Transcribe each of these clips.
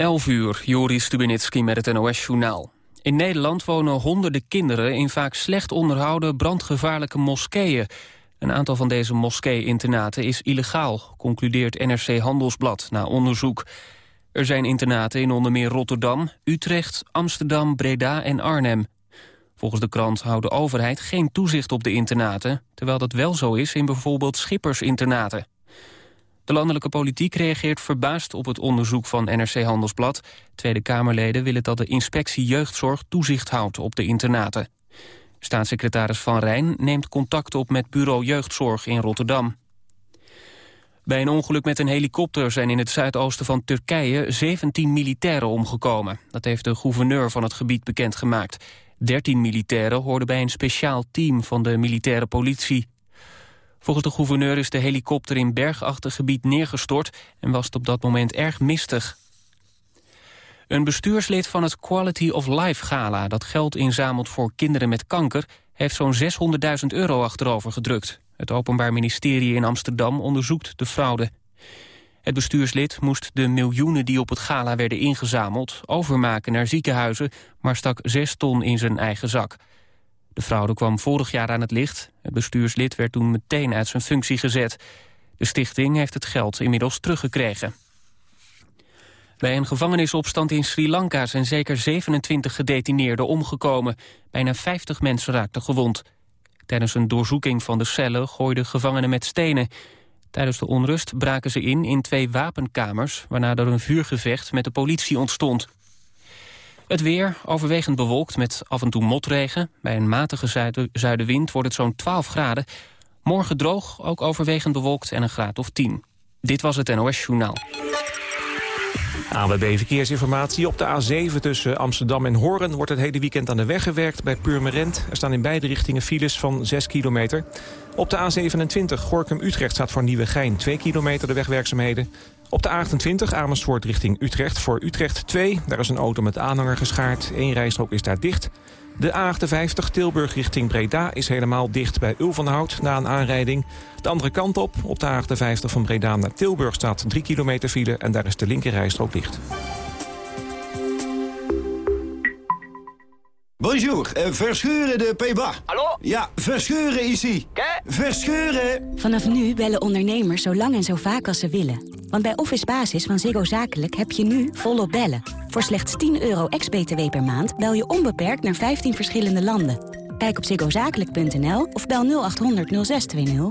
11 uur, Joris Stubenitski met het NOS-journaal. In Nederland wonen honderden kinderen in vaak slecht onderhouden brandgevaarlijke moskeeën. Een aantal van deze moskee-internaten is illegaal, concludeert NRC Handelsblad na onderzoek. Er zijn internaten in onder meer Rotterdam, Utrecht, Amsterdam, Breda en Arnhem. Volgens de krant houdt de overheid geen toezicht op de internaten... terwijl dat wel zo is in bijvoorbeeld schippersinternaten. De landelijke politiek reageert verbaasd op het onderzoek van NRC Handelsblad. Tweede Kamerleden willen dat de inspectie jeugdzorg toezicht houdt op de internaten. Staatssecretaris Van Rijn neemt contact op met bureau jeugdzorg in Rotterdam. Bij een ongeluk met een helikopter zijn in het zuidoosten van Turkije 17 militairen omgekomen. Dat heeft de gouverneur van het gebied bekendgemaakt. 13 militairen hoorden bij een speciaal team van de militaire politie. Volgens de gouverneur is de helikopter in bergachtig gebied neergestort... en was het op dat moment erg mistig. Een bestuurslid van het Quality of Life Gala... dat geld inzamelt voor kinderen met kanker... heeft zo'n 600.000 euro achterover gedrukt. Het Openbaar Ministerie in Amsterdam onderzoekt de fraude. Het bestuurslid moest de miljoenen die op het gala werden ingezameld... overmaken naar ziekenhuizen, maar stak 6 ton in zijn eigen zak... De fraude kwam vorig jaar aan het licht. Het bestuurslid werd toen meteen uit zijn functie gezet. De stichting heeft het geld inmiddels teruggekregen. Bij een gevangenisopstand in Sri Lanka zijn zeker 27 gedetineerden omgekomen. Bijna 50 mensen raakten gewond. Tijdens een doorzoeking van de cellen gooiden gevangenen met stenen. Tijdens de onrust braken ze in in twee wapenkamers... waarna er een vuurgevecht met de politie ontstond. Het weer overwegend bewolkt met af en toe motregen. Bij een matige zuidenwind wordt het zo'n 12 graden. Morgen droog, ook overwegend bewolkt en een graad of 10. Dit was het NOS Journaal. AWB Verkeersinformatie. Op de A7 tussen Amsterdam en Hoorn wordt het hele weekend aan de weg gewerkt bij Purmerend. Er staan in beide richtingen files van 6 kilometer. Op de A27 Gorkum-Utrecht staat voor Nieuwegein 2 kilometer de wegwerkzaamheden. Op de A28 Amersfoort richting Utrecht voor Utrecht 2. Daar is een auto met aanhanger geschaard. Eén rijstrook is daar dicht. De A58 Tilburg richting Breda is helemaal dicht bij Ulvenhout na een aanrijding. De andere kant op, op de A58 van Breda naar Tilburg staat 3 kilometer file... en daar is de linkerrijstrook dicht. Bonjour, uh, Verscheuren de Peba. Hallo? Ja, Verscheuren is ie. Verscheuren! Vanaf nu bellen ondernemers zo lang en zo vaak als ze willen. Want bij Office Basis van Ziggo Zakelijk heb je nu volop bellen. Voor slechts 10 euro ex-BTW per maand bel je onbeperkt naar 15 verschillende landen. Kijk op ziggozakelijk.nl of bel 0800 0620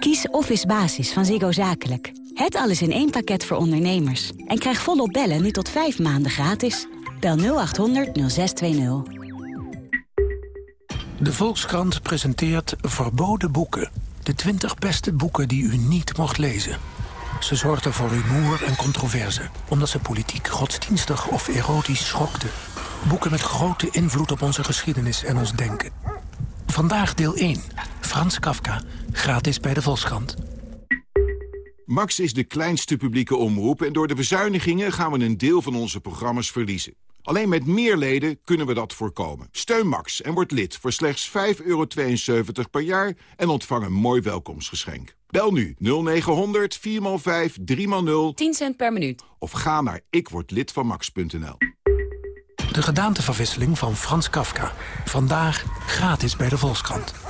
Kies Office Basis van Ziggo Zakelijk. Het alles in één pakket voor ondernemers. En krijg volop bellen nu tot 5 maanden gratis. Bel 0800 0620. De Volkskrant presenteert Verboden Boeken. De 20 beste boeken die u niet mocht lezen. Ze zorgden voor rumoer en controverse, omdat ze politiek, godsdienstig of erotisch schokten. Boeken met grote invloed op onze geschiedenis en ons denken. Vandaag deel 1. Frans Kafka, gratis bij de Volkskrant. Max is de kleinste publieke omroep en door de bezuinigingen gaan we een deel van onze programma's verliezen. Alleen met meer leden kunnen we dat voorkomen. Steun Max en word lid voor slechts 5,72 per jaar en ontvang een mooi welkomstgeschenk. Bel nu 0900 4x5 3x0 10 cent per minuut. of ga naar ikwordlidvanmax.nl. De gedaanteverwisseling van Frans Kafka. Vandaag gratis bij de Volkskrant.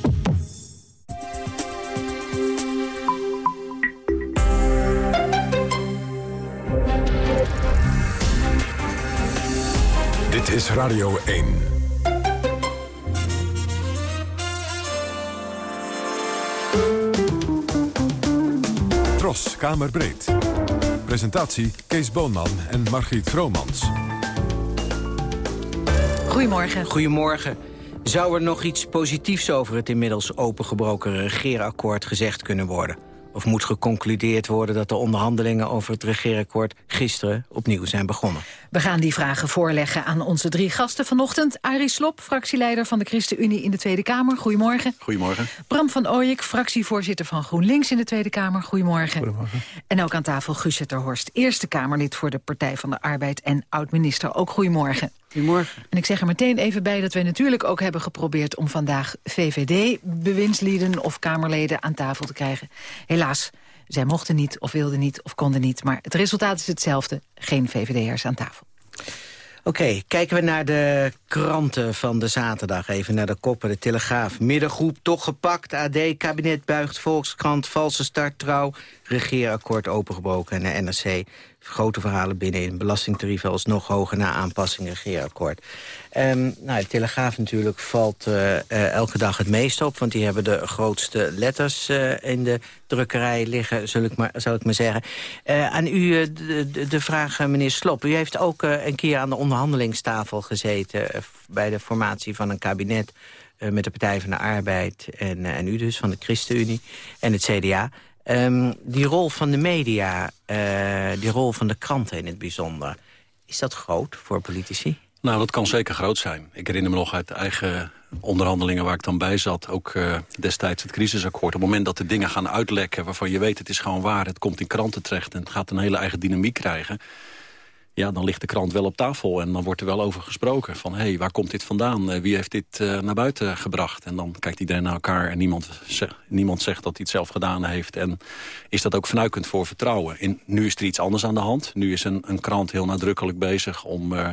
Dit is Radio 1. Tros, Kamerbreed. Presentatie Kees Boonman en Margriet Vromans. Goedemorgen. Goedemorgen. Zou er nog iets positiefs over het inmiddels opengebroken regeerakkoord gezegd kunnen worden? Of moet geconcludeerd worden dat de onderhandelingen over het regeerakkoord gisteren opnieuw zijn begonnen? We gaan die vragen voorleggen aan onze drie gasten vanochtend. Arie Slop, fractieleider van de ChristenUnie in de Tweede Kamer. Goedemorgen. Goedemorgen. Bram van Ooyek, fractievoorzitter van GroenLinks in de Tweede Kamer. Goedemorgen. Goedemorgen. En ook aan tafel Guusje Terhorst, Eerste Kamerlid voor de Partij van de Arbeid en oud-minister. Ook goedemorgen. Goedemorgen. En ik zeg er meteen even bij dat wij natuurlijk ook hebben geprobeerd... om vandaag VVD-bewindslieden of Kamerleden aan tafel te krijgen. Helaas, zij mochten niet of wilden niet of konden niet. Maar het resultaat is hetzelfde. Geen VVD'ers aan tafel. Oké, kijken we naar de kranten van de zaterdag. Even naar de koppen. De Telegraaf, middengroep toch gepakt. AD, kabinet buigt, Volkskrant, valse start, trouw. Regeerakkoord opengebroken en de NRC grote verhalen binnen in belastingtarieven alsnog hoger na aanpassing regeerakkoord. Um, nou, de Telegraaf natuurlijk valt uh, uh, elke dag het meest op... want die hebben de grootste letters uh, in de drukkerij liggen, zal ik maar, zou ik maar zeggen. aan u de, de, vraag, meneer Slop. U heeft ook een keer aan de onderhandelingstafel gezeten... bij de formatie van een kabinet met de Partij van de Arbeid... en, en u dus, van de ChristenUnie en het CDA... Um, die rol van de media, uh, die rol van de kranten in het bijzonder... is dat groot voor politici? Nou, dat kan zeker groot zijn. Ik herinner me nog uit eigen onderhandelingen waar ik dan bij zat... ook uh, destijds het crisisakkoord. Op het moment dat de dingen gaan uitlekken waarvan je weet... het is gewoon waar, het komt in kranten terecht... en het gaat een hele eigen dynamiek krijgen ja, dan ligt de krant wel op tafel en dan wordt er wel over gesproken. Van, hé, hey, waar komt dit vandaan? Eh, wie heeft dit uh, naar buiten gebracht? En dan kijkt iedereen naar elkaar en niemand, zegt, niemand zegt dat hij het zelf gedaan heeft. En is dat ook fnuikend voor vertrouwen? In, nu is er iets anders aan de hand. Nu is een, een krant heel nadrukkelijk bezig om uh,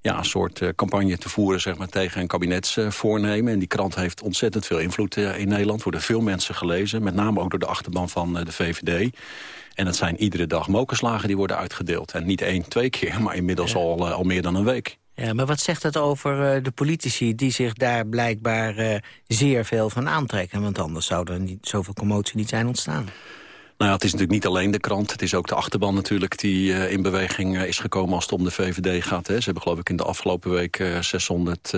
ja, een soort campagne te voeren zeg maar, tegen een kabinetsvoornemen. en die krant heeft ontzettend veel invloed in Nederland. Worden veel mensen gelezen, met name ook door de achterban van de VVD. En het zijn iedere dag mokerslagen die worden uitgedeeld. En niet één, twee keer, maar inmiddels al, uh, al meer dan een week. Ja, maar wat zegt dat over uh, de politici die zich daar blijkbaar uh, zeer veel van aantrekken? Want anders zou er niet zoveel commotie niet zijn ontstaan. Nou ja, het is natuurlijk niet alleen de krant. Het is ook de achterban natuurlijk die uh, in beweging is gekomen als het om de VVD gaat. Hè. Ze hebben geloof ik in de afgelopen week 600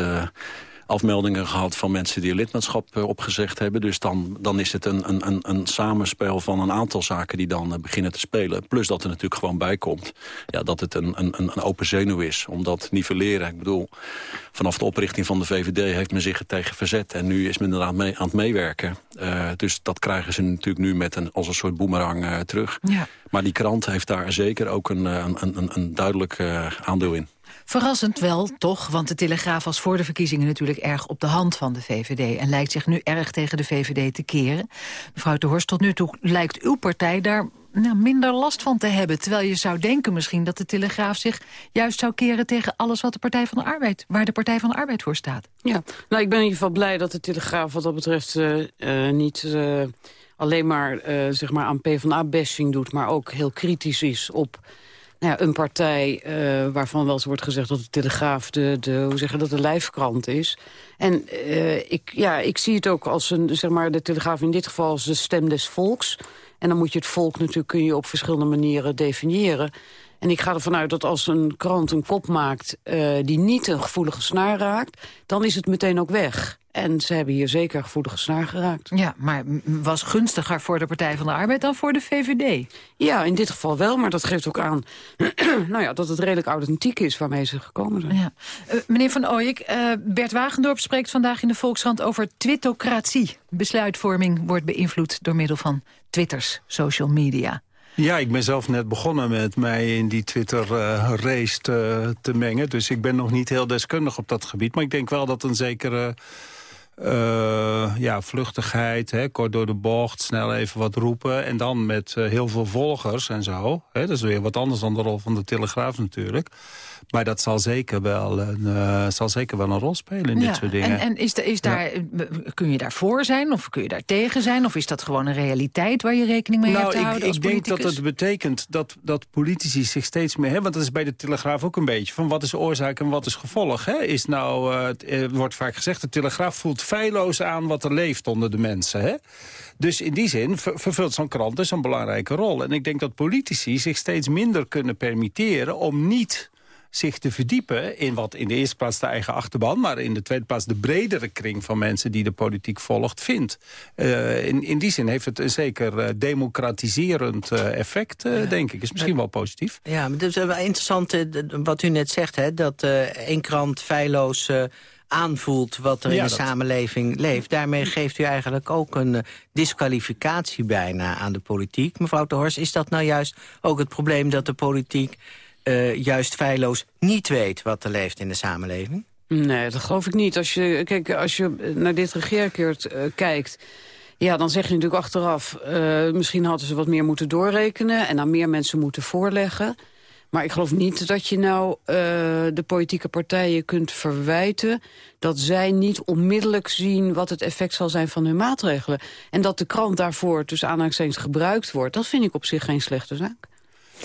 afmeldingen gehad van mensen die lidmaatschap eh, opgezegd hebben. Dus dan, dan is het een, een, een samenspel van een aantal zaken die dan eh, beginnen te spelen. Plus dat er natuurlijk gewoon bij komt ja, dat het een, een, een open zenuw is om dat nivelleren. Ik bedoel, vanaf de oprichting van de VVD heeft men zich er tegen verzet. En nu is men inderdaad mee, aan het meewerken. Uh, dus dat krijgen ze natuurlijk nu met een, als een soort boemerang uh, terug. Ja. Maar die krant heeft daar zeker ook een, een, een, een duidelijk uh, aandeel in. Verrassend wel, toch, want de Telegraaf was voor de verkiezingen natuurlijk erg op de hand van de VVD... en lijkt zich nu erg tegen de VVD te keren. Mevrouw de Horst, tot nu toe lijkt uw partij daar nou, minder last van te hebben. Terwijl je zou denken misschien dat de Telegraaf zich juist zou keren... tegen alles wat de Partij van de Arbeid, waar de Partij van de Arbeid voor staat. Ja, nou, ik ben in ieder geval blij dat de Telegraaf wat dat betreft uh, uh, niet... Uh, alleen maar, zeg maar aan PvdA-bashing doet... maar ook heel kritisch is op nou ja, een partij uh, waarvan wel eens wordt gezegd dat de Telegraaf de, de, hoe zeggen, dat de lijfkrant is. En uh, ik, ja, ik zie het ook als een, zeg maar, de Telegraaf in dit geval als de stem des volks. En dan moet je het volk natuurlijk kun je op verschillende manieren definiëren. En ik ga ervan uit dat als een krant een kop maakt uh, die niet een gevoelige snaar raakt... dan is het meteen ook weg. En ze hebben hier zeker gevoelige snaar geraakt. Ja, maar was gunstiger voor de Partij van de Arbeid dan voor de VVD? Ja, in dit geval wel, maar dat geeft ook aan nou ja, dat het redelijk authentiek is waarmee ze gekomen zijn. Ja. Uh, meneer Van Ooyek, uh, Bert Wagendorp spreekt vandaag in de Volkskrant over twittocratie. Besluitvorming wordt beïnvloed door middel van twitters, social media. Ja, ik ben zelf net begonnen met mij in die Twitter-race uh, te, te, mengen. Dus ik ben nog niet heel deskundig op dat gebied. Maar ik denk wel dat een zekere uh, ja, vluchtigheid, hè, kort door de bocht, snel even wat roepen... en dan met uh, heel veel volgers en zo. Hè, dat is weer wat anders dan de rol van de Telegraaf natuurlijk. Maar dat zal zeker wel een, uh, zal zeker wel een rol spelen in ja, dit soort dingen. En, en is, de, is daar, kun je daarvoor zijn of kun je daar tegen zijn? Of is dat gewoon een realiteit waar je rekening mee nou, hebt te ik, houden ik denk dat het betekent dat, dat politici zich steeds meer... Hè, want dat is bij de Telegraaf ook een beetje... van wat is oorzaak en wat is gevolg. Hè? Is nou, het wordt vaak gezegd, de Telegraaf voelt feilloos aan wat er leeft onder de mensen. Hè? Dus in die zin vervult zo'n krant dus een belangrijke rol. En ik denk dat politici zich steeds minder kunnen permitteren... om niet zich te verdiepen in wat in de eerste plaats de eigen achterban... maar in de tweede plaats de bredere kring van mensen die de politiek volgt vindt. Uh, in, in die zin heeft het een zeker uh, democratiserend uh, effect, ja. denk ik. Is misschien wel positief. Ja, maar het is wel interessant wat u net zegt, hè, dat één krant feilloos aanvoelt wat er ja, in de dat... samenleving leeft. Daarmee geeft u eigenlijk ook een uh, disqualificatie bijna aan de politiek. Mevrouw de Horst, is dat nou juist ook het probleem dat de politiek uh, juist feilloos niet weet wat er leeft in de samenleving? Nee, dat geloof ik niet. Als je, kijk, als je naar dit regeerkeurt uh, kijkt... Ja, dan zeg je natuurlijk achteraf... Uh, misschien hadden ze wat meer moeten doorrekenen... en aan meer mensen moeten voorleggen. Maar ik geloof niet dat je nou uh, de politieke partijen kunt verwijten... dat zij niet onmiddellijk zien wat het effect zal zijn van hun maatregelen. En dat de krant daarvoor tussen aanhalingstekens gebruikt wordt... dat vind ik op zich geen slechte zaak.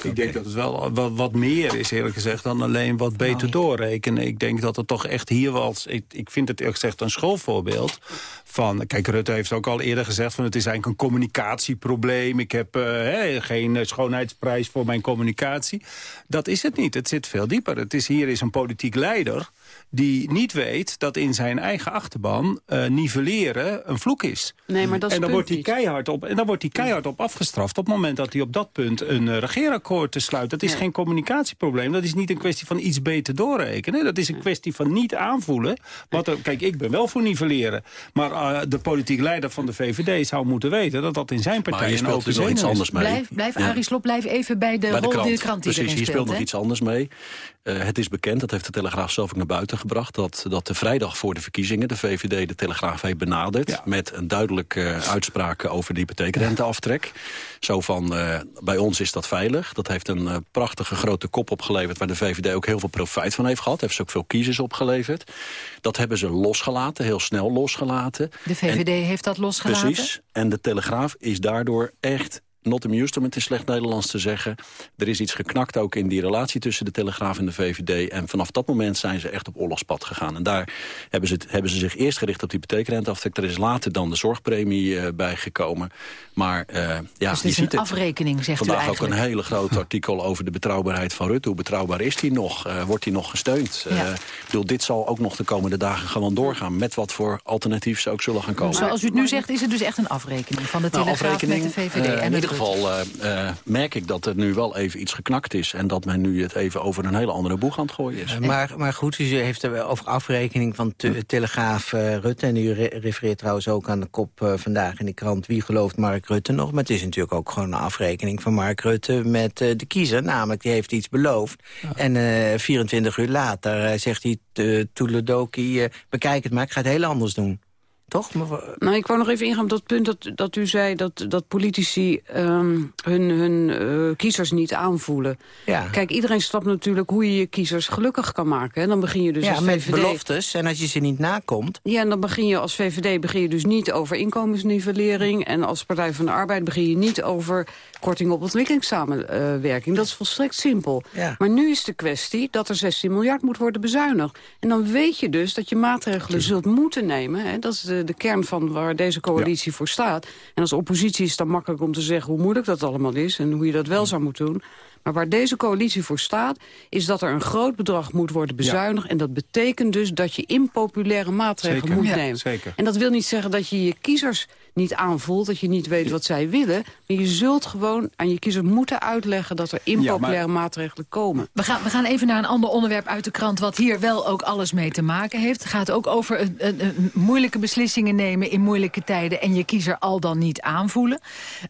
Ik denk dat het wel wat, wat, meer is, eerlijk gezegd, dan alleen wat beter doorrekenen. Ik denk dat het toch echt hier wel... Ik, ik vind het eerlijk gezegd een schoolvoorbeeld van... Kijk, Rutte heeft ook al eerder gezegd van het is eigenlijk een communicatieprobleem. Ik heb uh, geen schoonheidsprijs voor mijn communicatie. Dat is het niet. Het zit veel dieper. Het is, hier is een politiek leider die niet weet dat in zijn eigen achterban uh, nivelleren een vloek is. Nee, maar dat is en dan wordt hij keihard op En dan wordt hij keihard op afgestraft op het moment dat hij op dat punt een uh, regeerakkoord te sluit. Dat is nee. geen communicatieprobleem. Dat is niet een kwestie van iets beter doorrekenen. Dat is een kwestie van niet aanvoelen. Wat er, kijk, ik ben wel voor nivelleren. Maar uh, de politiek leider van de VVD zou moeten weten dat dat in zijn partij een open nog iets anders mee. Blijf, blijf ja. Arie Slob, blijf even bij de, bij de rol die de krant die Precies, hier speelt he? nog iets anders mee. Uh, het is bekend, dat heeft de Telegraaf zelf ook naar buiten gebracht... dat, dat de vrijdag voor de verkiezingen de VVD de Telegraaf heeft benaderd... Ja. met een duidelijke uh, uitspraak over de hypotheekrenteaftrek. Zo van, uh, bij ons is dat veilig. Dat heeft een uh, prachtige grote kop opgeleverd... waar de VVD ook heel veel profijt van heeft gehad. Heeft ze ook veel kiezers opgeleverd. Dat hebben ze losgelaten, heel snel losgelaten. De VVD en, heeft dat losgelaten? Precies. En de Telegraaf is daardoor echt not amused, om het in slecht Nederlands te zeggen. Er is iets geknakt ook in die relatie tussen de Telegraaf en de VVD. En vanaf dat moment zijn ze echt op oorlogspad gegaan. En daar hebben ze, hebben ze zich eerst gericht op die hypotheekrenteaftrek. Er is later dan de zorgpremie uh, bijgekomen. Maar uh, ja, dus het is een het. afrekening, zegt Vandaag u eigenlijk. ook een hele groot artikel over de betrouwbaarheid van Rutte. Hoe betrouwbaar is die nog? Uh, wordt hij nog gesteund? Ja. ik bedoel, dit zal ook nog de komende dagen gewoon doorgaan. Met wat voor alternatief ze ook zullen gaan komen. Zoals u het nu zegt, is het dus echt een afrekening van de Telegraaf nou, met de VVD. en ieder geval uh, merk ik dat er nu wel even iets geknakt is... en dat men nu het even over een hele andere boeg aan het gooien is. Uh, maar, maar goed, u heeft het over afrekening van te, Telegraaf uh, Rutte... en u re refereert trouwens ook aan de kop vandaag in de krant... wie gelooft Mark Rutte nog? Maar het is natuurlijk ook gewoon een afrekening van Mark Rutte... met de kiezer, namelijk die heeft iets beloofd. Ja. En 24 uur later zegt hij... Toeledoki, bekijk het maar, ik ga het heel anders doen. Toch? Nou, ik wou nog even ingaan op dat punt dat, dat u zei... dat, dat politici um, hun, hun uh, kiezers niet aanvoelen. Ja. Kijk, iedereen snapt natuurlijk hoe je je kiezers gelukkig kan maken. En dan begin je dus ja, als met VVD... beloftes. En als je ze niet nakomt... Ja, en dan begin je als VVD begin je dus niet over inkomensnivellering. En als Partij van de Arbeid begin je niet over korting op ontwikkelingssamenwerking. Dat is volstrekt simpel. Ja. Maar nu is de kwestie dat er 16 miljard moet worden bezuinigd. En dan weet je dus dat je maatregelen zult moeten nemen. Hè? Dat is de, de kern van waar deze coalitie ja. voor staat. En als oppositie is het dan makkelijk om te zeggen hoe moeilijk dat allemaal is... en hoe je dat wel zou moeten doen. Maar waar deze coalitie voor staat, is dat er een groot bedrag moet worden bezuinigd. Ja. En dat betekent dus dat je impopulaire maatregelen zeker. moet nemen. Zeker. En dat wil niet zeggen dat je je kiezers niet aanvoelt, dat je niet weet wat zij willen. Maar je zult gewoon aan je kiezers moeten uitleggen dat er impopulaire ja, maar... maatregelen komen. We gaan, we gaan even naar een ander onderwerp uit de krant, wat hier wel ook alles mee te maken heeft. Het gaat ook over een, een, een moeilijke beslissingen nemen in moeilijke tijden en je kiezer al dan niet aanvoelen.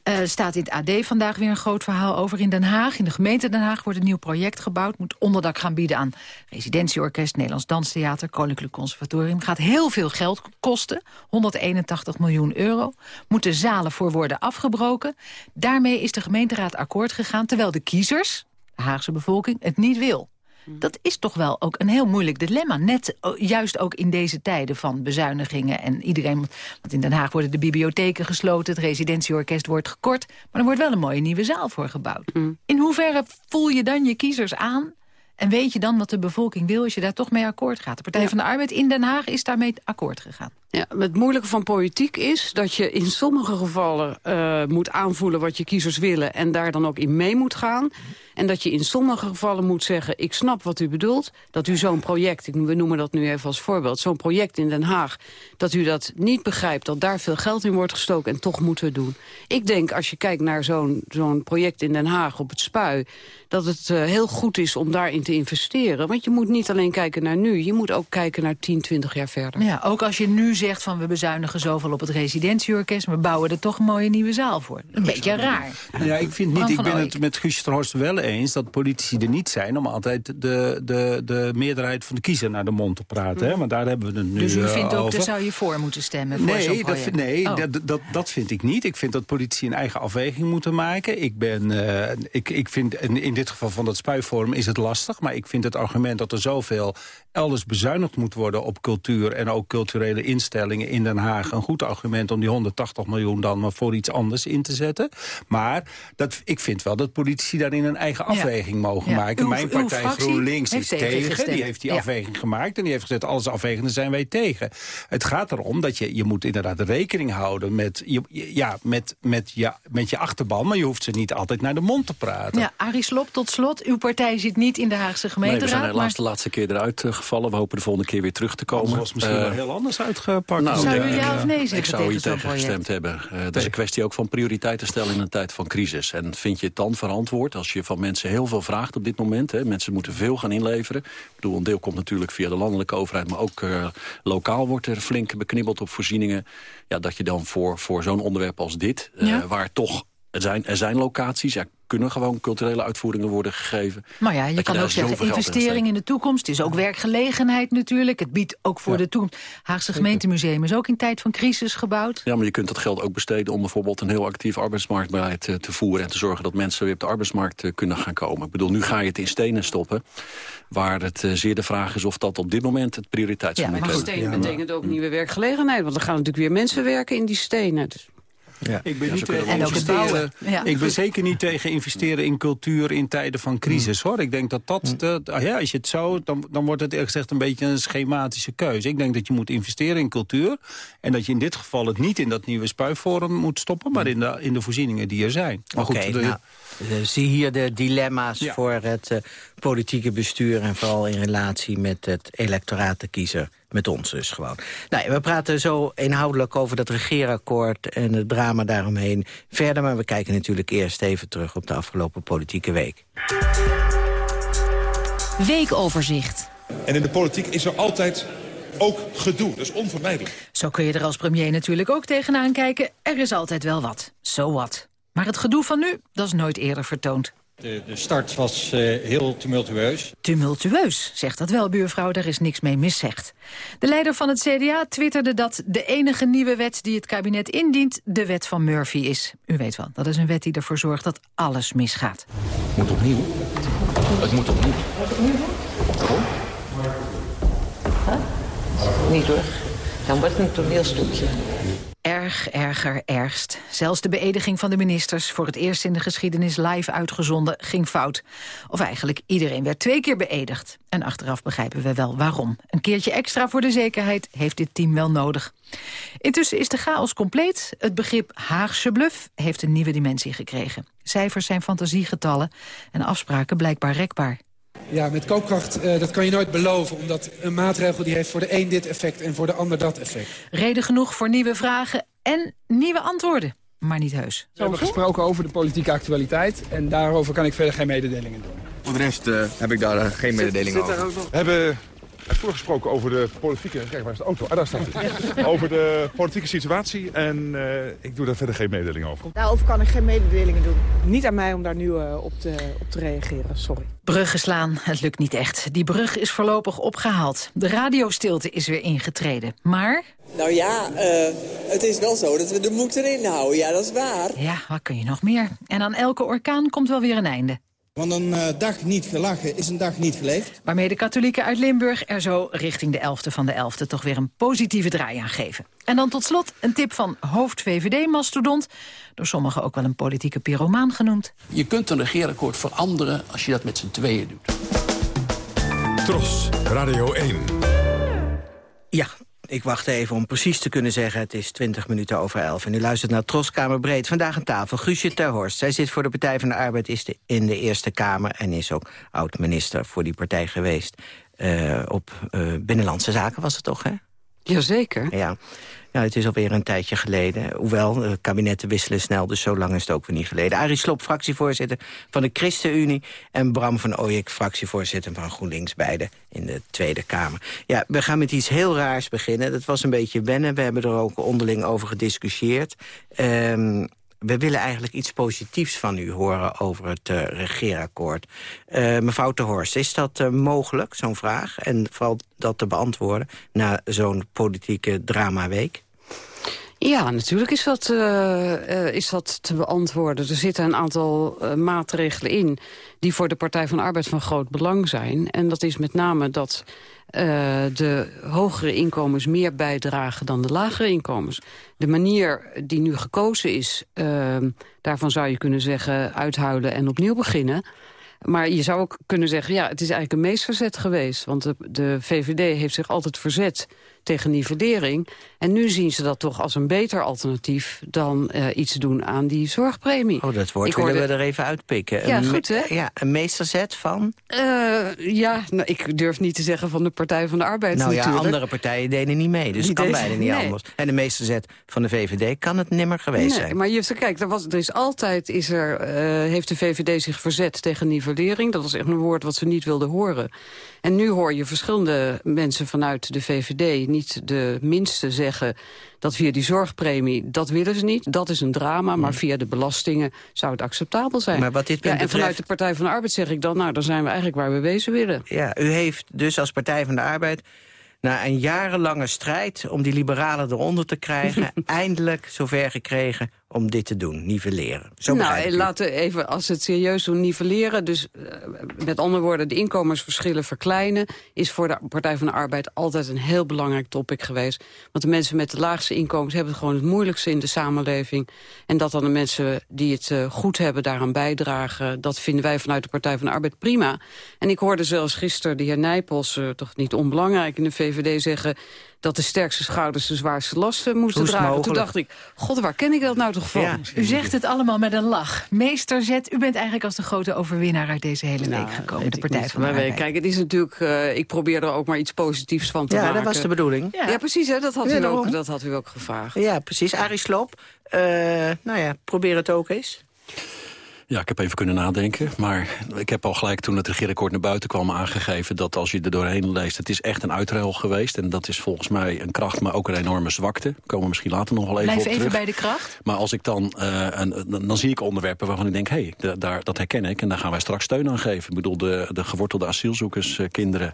Uh, staat in het AD vandaag weer een groot verhaal over in Den Haag. In de gemeente Den Haag wordt een nieuw project gebouwd, moet onderdak gaan bieden aan residentieorkest, Nederlands Danstheater, Koninklijk Conservatorium. Gaat heel veel geld kosten, 181 miljoen euro moeten zalen voor worden afgebroken. Daarmee is de gemeenteraad akkoord gegaan... terwijl de kiezers, de Haagse bevolking, het niet wil. Dat is toch wel ook een heel moeilijk dilemma. Net juist ook in deze tijden van bezuinigingen. En iedereen, want in Den Haag worden de bibliotheken gesloten... het residentieorkest wordt gekort. Maar er wordt wel een mooie nieuwe zaal voor gebouwd. Mm. In hoeverre voel je dan je kiezers aan... en weet je dan wat de bevolking wil als je daar toch mee akkoord gaat? De Partij ja. van de Arbeid in Den Haag is daarmee akkoord gegaan. Ja, het moeilijke van politiek is dat je in sommige gevallen uh, moet aanvoelen wat je kiezers willen en daar dan ook in mee moet gaan. En dat je in sommige gevallen moet zeggen, ik snap wat u bedoelt. Dat u zo'n project, we noemen dat nu even als voorbeeld... zo'n project in Den Haag, dat u dat niet begrijpt... dat daar veel geld in wordt gestoken en toch moeten we doen. Ik denk, als je kijkt naar zo'n zo'n project in Den Haag op het Spui... dat het uh, heel goed is om daarin te investeren. Want je moet niet alleen kijken naar nu, je moet ook kijken naar 10, 20 jaar verder. Ja, ook als je nu zegt van we bezuinigen zoveel op het residentieorkest... we bouwen er toch een mooie nieuwe zaal voor. Een beetje raar. Nou ja, ik vind niet, ik ben het met Guus Horst wel eens dat politici er niet zijn... om altijd de, de, de meerderheid van de kiezer naar de mond te praten. Hè? Hm. Want daar hebben we het nu Dus u vindt uh, ook, daar zou je voor moeten stemmen? Voor Nee, dat, project. nee oh. dat, dat, dat vind ik niet. Ik vind dat politici een eigen afweging moeten maken. Ik, ben, uh, ik, ik vind, in, in dit geval van dat spuiforum is het lastig... maar ik vind het argument dat er zoveel elders bezuinigd moet worden op cultuur... en ook culturele instellingen in Den Haag... een goed argument om die 180 miljoen dan maar voor iets anders in te zetten. Maar dat, ik vind wel dat politici daarin een eigen afweging ja. mogen ja. maken. Uw, Mijn partij GroenLinks is tegen. tegen die heeft die ja. afweging gemaakt. En die heeft gezegd, alles afwegingen zijn wij tegen. Het gaat erom dat je, je moet inderdaad rekening houden met je, ja, met, met, ja, met je achterban. Maar je hoeft ze niet altijd naar de mond te praten. Ja, Arie Slob, tot slot. Uw partij zit niet in de Haagse gemeenteraad. Nee, we zijn helaas maar... de laatste keer eruit uh, gevallen. We hopen de volgende keer weer terug te komen. Dat was misschien uh, wel heel anders uitgepakt. Nou, zou u ja of nee zeggen Ik zou hier tegen gestemd hebben. Uh, dat is een kwestie ook van prioriteiten stellen in een tijd van crisis. En vind je het dan verantwoord als je van mensen heel veel vraagt op dit moment. Hè? Mensen moeten veel gaan inleveren. Ik bedoel, een deel komt natuurlijk via de landelijke overheid... maar ook uh, lokaal wordt er flink beknibbeld op voorzieningen. Ja, dat je dan voor, voor zo'n onderwerp als dit... Uh, ja. waar toch... Er zijn, er zijn locaties, ja, kunnen gewoon culturele uitvoeringen worden gegeven. Maar ja, je kan ook zeggen investering in de toekomst. Het is ook werkgelegenheid natuurlijk. Het biedt ook voor ja. de toekomst. Haagse gemeentemuseum is ook in tijd van crisis gebouwd. Ja, maar je kunt dat geld ook besteden om bijvoorbeeld een heel actief arbeidsmarktbeleid te, te voeren. En te zorgen dat mensen weer op de arbeidsmarkt uh, kunnen gaan komen. Ik bedoel, nu ga je het in stenen stoppen. Waar het uh, zeer de vraag is of dat op dit moment het prioriteit zou ja, moeten hebben. stenen betekent ook nieuwe werkgelegenheid. Want er gaan natuurlijk weer mensen werken in die stenen. Dus. Ja. Ik ben, niet tegen investeren. Ja. Ik ben zeker niet tegen investeren in cultuur in tijden van crisis. hoor. Ik denk dat dat, de, ja, als je het zo, dan, dan wordt het eerlijk gezegd een beetje een schematische keuze. Ik denk dat je moet investeren in cultuur. En dat je in dit geval het niet in dat nieuwe spuiforum moet stoppen, maar in de, in de voorzieningen die er zijn. Oké, okay, nou, zie hier de dilemma's ja. voor het uh, politieke bestuur en vooral in relatie met het electoraat te kiezen. Met ons dus gewoon. Nou, we praten zo inhoudelijk over dat regeerakkoord en het drama daaromheen verder. Maar we kijken natuurlijk eerst even terug op de afgelopen politieke week. Weekoverzicht. En in de politiek is er altijd ook gedoe. Dat is onvermijdelijk. Zo kun je er als premier natuurlijk ook tegenaan kijken. Er is altijd wel wat. Zo so wat. Maar het gedoe van nu, dat is nooit eerder vertoond. De, de start was uh, heel tumultueus. Tumultueus, zegt dat wel, buurvrouw, daar is niks mee miszegd. De leider van het CDA twitterde dat de enige nieuwe wet die het kabinet indient... de wet van Murphy is. U weet wel, dat is een wet die ervoor zorgt dat alles misgaat. Moet opnieuw. Het moet opnieuw. Moet opnieuw? Waarom? Huh? Niet hoor. Dan wordt het een toneelstukje. Erg, erger, ergst. Zelfs de beëdiging van de ministers, voor het eerst in de geschiedenis live uitgezonden, ging fout. Of eigenlijk, iedereen werd twee keer beëdigd. En achteraf begrijpen we wel waarom. Een keertje extra voor de zekerheid heeft dit team wel nodig. Intussen is de chaos compleet. Het begrip Haagse bluff heeft een nieuwe dimensie gekregen. Cijfers zijn fantasiegetallen en afspraken blijkbaar rekbaar. Ja, met koopkracht, uh, dat kan je nooit beloven. Omdat een maatregel die heeft voor de een dit effect en voor de ander dat effect. Reden genoeg voor nieuwe vragen en nieuwe antwoorden. Maar niet heus. We hebben gesproken over de politieke actualiteit. En daarover kan ik verder geen mededelingen doen. Voor de rest uh, heb ik daar uh, geen mededelingen over. We hebben uitvoerig gesproken over de politieke... Kijk, waar is de auto? Ah, daar staat hij. over de politieke situatie. En uh, ik doe daar verder geen mededeling over. Daarover kan ik geen mededelingen doen. Niet aan mij om daar nu uh, op, te, op te reageren, sorry. Bruggen slaan, het lukt niet echt. Die brug is voorlopig opgehaald. De radiostilte is weer ingetreden. Maar... Nou ja, uh, het is wel zo dat we de moed erin houden. Ja, dat is waar. Ja, wat kun je nog meer? En aan elke orkaan komt wel weer een einde. Want een uh, dag niet gelachen is een dag niet geleefd. Waarmee de katholieken uit Limburg er zo richting de 11e van de 11e toch weer een positieve draai aan geven. En dan tot slot een tip van hoofd-VVD-mastodont. Door sommigen ook wel een politieke pyromaan genoemd. Je kunt een regeerakkoord veranderen als je dat met z'n tweeën doet. Tros, Radio 1. Ja, Ik wacht even om precies te kunnen zeggen... het is 20 minuten over 11. En u luistert naar Troskamer Breed. Vandaag aan tafel Guusje Terhorst. Zij zit voor de Partij van de Arbeid is de, in de Eerste Kamer... en is ook oud-minister voor die partij geweest. Uh, op uh, Binnenlandse Zaken was het toch, hè? Jazeker. Ja. Ja, het is alweer een tijdje geleden. Hoewel, de kabinetten wisselen snel, dus zo lang is het ook weer niet geleden. Arie Slob, fractievoorzitter van de ChristenUnie... en Bram van Ooyek, fractievoorzitter van GroenLinks... beide in de Tweede Kamer. Ja, we gaan met iets heel raars beginnen. Dat was een beetje wennen. We hebben er ook onderling over gediscussieerd. Um, we willen eigenlijk iets positiefs van u horen over het uh, regeerakkoord. Uh, mevrouw de Horst, is dat mogelijk, zo'n vraag? En vooral dat te beantwoorden na zo'n politieke dramaweek? Ja, natuurlijk is dat, uh, is dat te beantwoorden. Er zitten een aantal uh, maatregelen in die voor de Partij van Arbeid van groot belang zijn. En dat is met name dat de hogere inkomens meer bijdragen dan de lagere inkomens. De manier die nu gekozen is, daarvan zou je kunnen zeggen uithuilen en opnieuw beginnen... Maar je zou ook kunnen zeggen, ja, het is eigenlijk een meesterzet geweest. Want de, de VVD heeft zich altijd verzet tegen nivellering. En nu zien ze dat toch als een beter alternatief... dan uh, iets doen aan die zorgpremie. Oh, dat woord ik willen hoorde... we er even uitpikken. Ja, een goed, hè? Ja, een meesterzet van? Uh, ja, nou, ik durf niet te zeggen van de Partij van de Arbeid Nou natuurlijk. ja, andere partijen deden niet mee, dus het kan bijna niet nee. anders. En de meesterzet van de VVD kan het nimmer geweest nee, zijn. Maar je, kijk, er, was, er is altijd, is er, uh, heeft de VVD zich verzet tegen nivellering. Dat was echt een woord wat ze niet wilden horen. En nu hoor je verschillende mensen vanuit de VVD... niet de minste zeggen dat via die zorgpremie... dat willen ze niet, dat is een drama... maar via de belastingen zou het acceptabel zijn. Maar wat dit ja, en betreft... vanuit de Partij van de Arbeid zeg ik dan... nou, dan zijn we eigenlijk waar we wezen willen. Ja, u heeft dus als Partij van de Arbeid na een jarenlange strijd om die liberalen eronder te krijgen... eindelijk zover gekregen om dit te doen, nivelleren. Zo nou, laten we even, als het serieus doen, nivelleren... dus uh, met andere woorden, de inkomensverschillen verkleinen... is voor de Partij van de Arbeid altijd een heel belangrijk topic geweest. Want de mensen met de laagste inkomens hebben het gewoon het moeilijkste in de samenleving. En dat dan de mensen die het uh, goed hebben daaraan bijdragen... dat vinden wij vanuit de Partij van de Arbeid prima. En ik hoorde zelfs gisteren de heer Nijpels, uh, toch niet onbelangrijk in de VVD, zeggen dat de sterkste schouders de zwaarste lasten moesten dragen. Mogelijk? Toen dacht ik, god, waar ken ik dat nou toch van? Ja. U zegt het allemaal met een lach. Meester Zet, u bent eigenlijk als de grote overwinnaar uit deze hele Nou, week gekomen. De Partij van de maar Arbeid. Kijk, het is natuurlijk, uh, ik probeer er ook maar iets positiefs van te Ja, maken. dat was de bedoeling. Ja, ja precies, hè, dat, had Ja, u ook, dat had u ook gevraagd. Ja, precies. Arie Sloop, uh, nou ja, probeer het ook eens. Ja, ik heb even kunnen nadenken. Maar ik heb al gelijk toen het regeerakkoord naar buiten kwam aangegeven... dat als je er doorheen leest, het is echt een uitruil geweest. En dat is volgens mij een kracht, maar ook een enorme zwakte. Daar komen we misschien later nog wel even Blijf op even terug. bij de kracht. Maar als ik dan, uh, een, dan, dan zie ik onderwerpen waarvan ik denk... hé, hey, daar, dat herken ik en daar gaan wij straks steun aan geven. Ik bedoel, de, de gewortelde asielzoekerskinderen...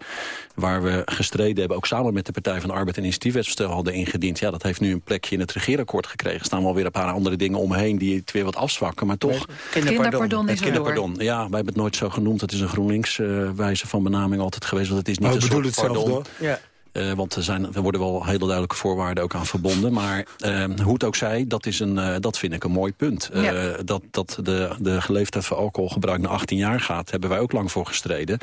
waar we gestreden hebben, ook samen met de Partij van de Arbeid... een initiatiefwetsvoorstel hadden ingediend. Ja, dat heeft nu een plekje in het regeerakkoord gekregen. Er staan wel weer een paar andere dingen omheen die het weer wat afzwakken. Maar toch... Kinderpardon is door. Kinderpardon, ja, wij hebben het nooit zo genoemd. Het is een GroenLinks uh, wijze van benaming altijd geweest. Want het is niet Oh, een ik bedoel soort het zelf pardon. Ja. Uh, want er, zijn, er worden wel hele duidelijke voorwaarden ook aan verbonden. Maar uh, hoe het ook zij, dat, is een, uh, dat vind ik een mooi punt. Ja. dat dat de, de leeftijd voor alcoholgebruik naar 18 jaar gaat... hebben wij ook lang voor gestreden.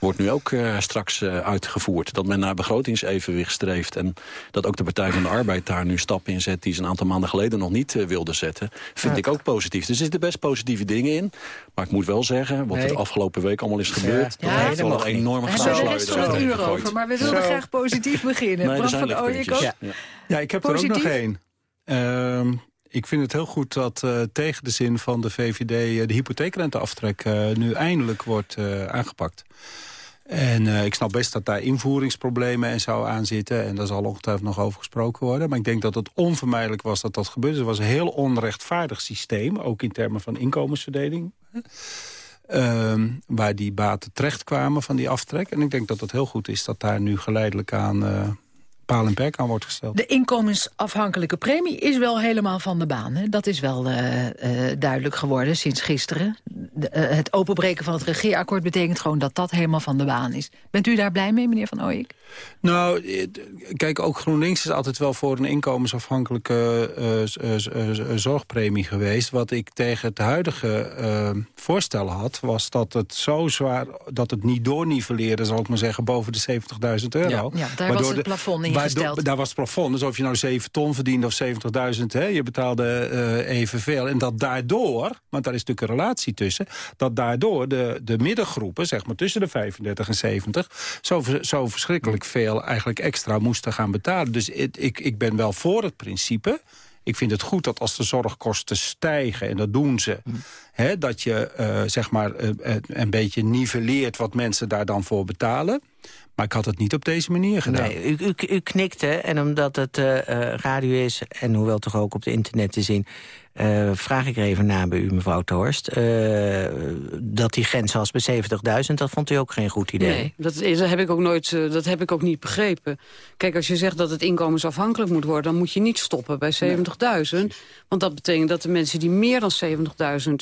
Wordt nu ook straks uitgevoerd. Dat men naar begrotingsevenwicht streeft. En dat ook de Partij van de Arbeid daar nu stappen in zet... die ze een aantal maanden geleden nog niet wilde zetten. Vind Ja. ik ook positief. Dus er zitten best positieve dingen in. Maar ik moet wel zeggen, wat Nee. er de afgelopen week allemaal is gebeurd... Ja, dat heeft wel een enorme We hebben er uur gegooid. over, maar we wilden Zo. graag positief beginnen. Nee, Bram van Ooyek? Ja. Ja. Ja, ik heb er ook Positief? nog één. Ehm, ik vind het heel goed dat eh, tegen de zin van de VVD... eh, de hypotheekrenteaftrek eh, nu eindelijk wordt eh, aangepakt. En eh, ik snap best dat daar invoeringsproblemen en zo aan zitten. En daar zal ongetwijfeld nog over gesproken worden. Maar ik denk dat het onvermijdelijk was dat dat gebeurde. Het was een heel onrechtvaardig systeem, ook in termen van inkomensverdeling. Ehm, waar die baten terechtkwamen van die aftrek. En ik denk dat het heel goed is dat daar nu geleidelijk aan eh, paal en perk aan wordt gesteld. De inkomensafhankelijke premie is wel helemaal van de baan. Hè? Dat is wel eh, eh, duidelijk geworden sinds gisteren. De, eh, het openbreken van het regeerakkoord betekent gewoon dat dat helemaal van de baan is. Bent u daar blij mee, meneer Van Ooyek? Nou, kijk, ook GroenLinks is altijd wel voor een inkomensafhankelijke zorgpremie geweest. Wat ik tegen het huidige voorstel had, was dat het zo zwaar, dat het niet doornivelleerde, zal ik maar zeggen, boven de 70.000 euro. Ja, daar was het de- plafond in gesteld. daar was het plafond, dus of je nou 7 ton verdiende of 70.000, je betaalde uh, evenveel. En dat daardoor, want daar is natuurlijk een relatie tussen... dat daardoor de, de middengroepen, zeg maar tussen de 35 en 70... zo, zo verschrikkelijk veel eigenlijk extra moesten gaan betalen. Dus ik, ik, ik ben wel voor het principe... Ik vind het goed dat als de zorgkosten stijgen, en dat doen ze... Mm. Hè, dat je uh, zeg maar uh, een beetje nivelleert wat mensen daar dan voor betalen. Maar ik had het niet op deze manier gedaan. Nee, u, u, u knikte en omdat het uh, radio is... en hoewel toch ook op het internet te zien... Uh, vraag ik er even na bij u, mevrouw Torst. Uh, dat die grens was bij 70.000, dat vond u ook geen goed idee? Nee, dat, is, dat, heb ik ook nooit, uh, dat heb ik ook niet begrepen. Kijk, als je zegt dat het inkomensafhankelijk moet worden... dan moet je niet stoppen bij 70.000. want dat betekent dat de mensen die meer dan 70.000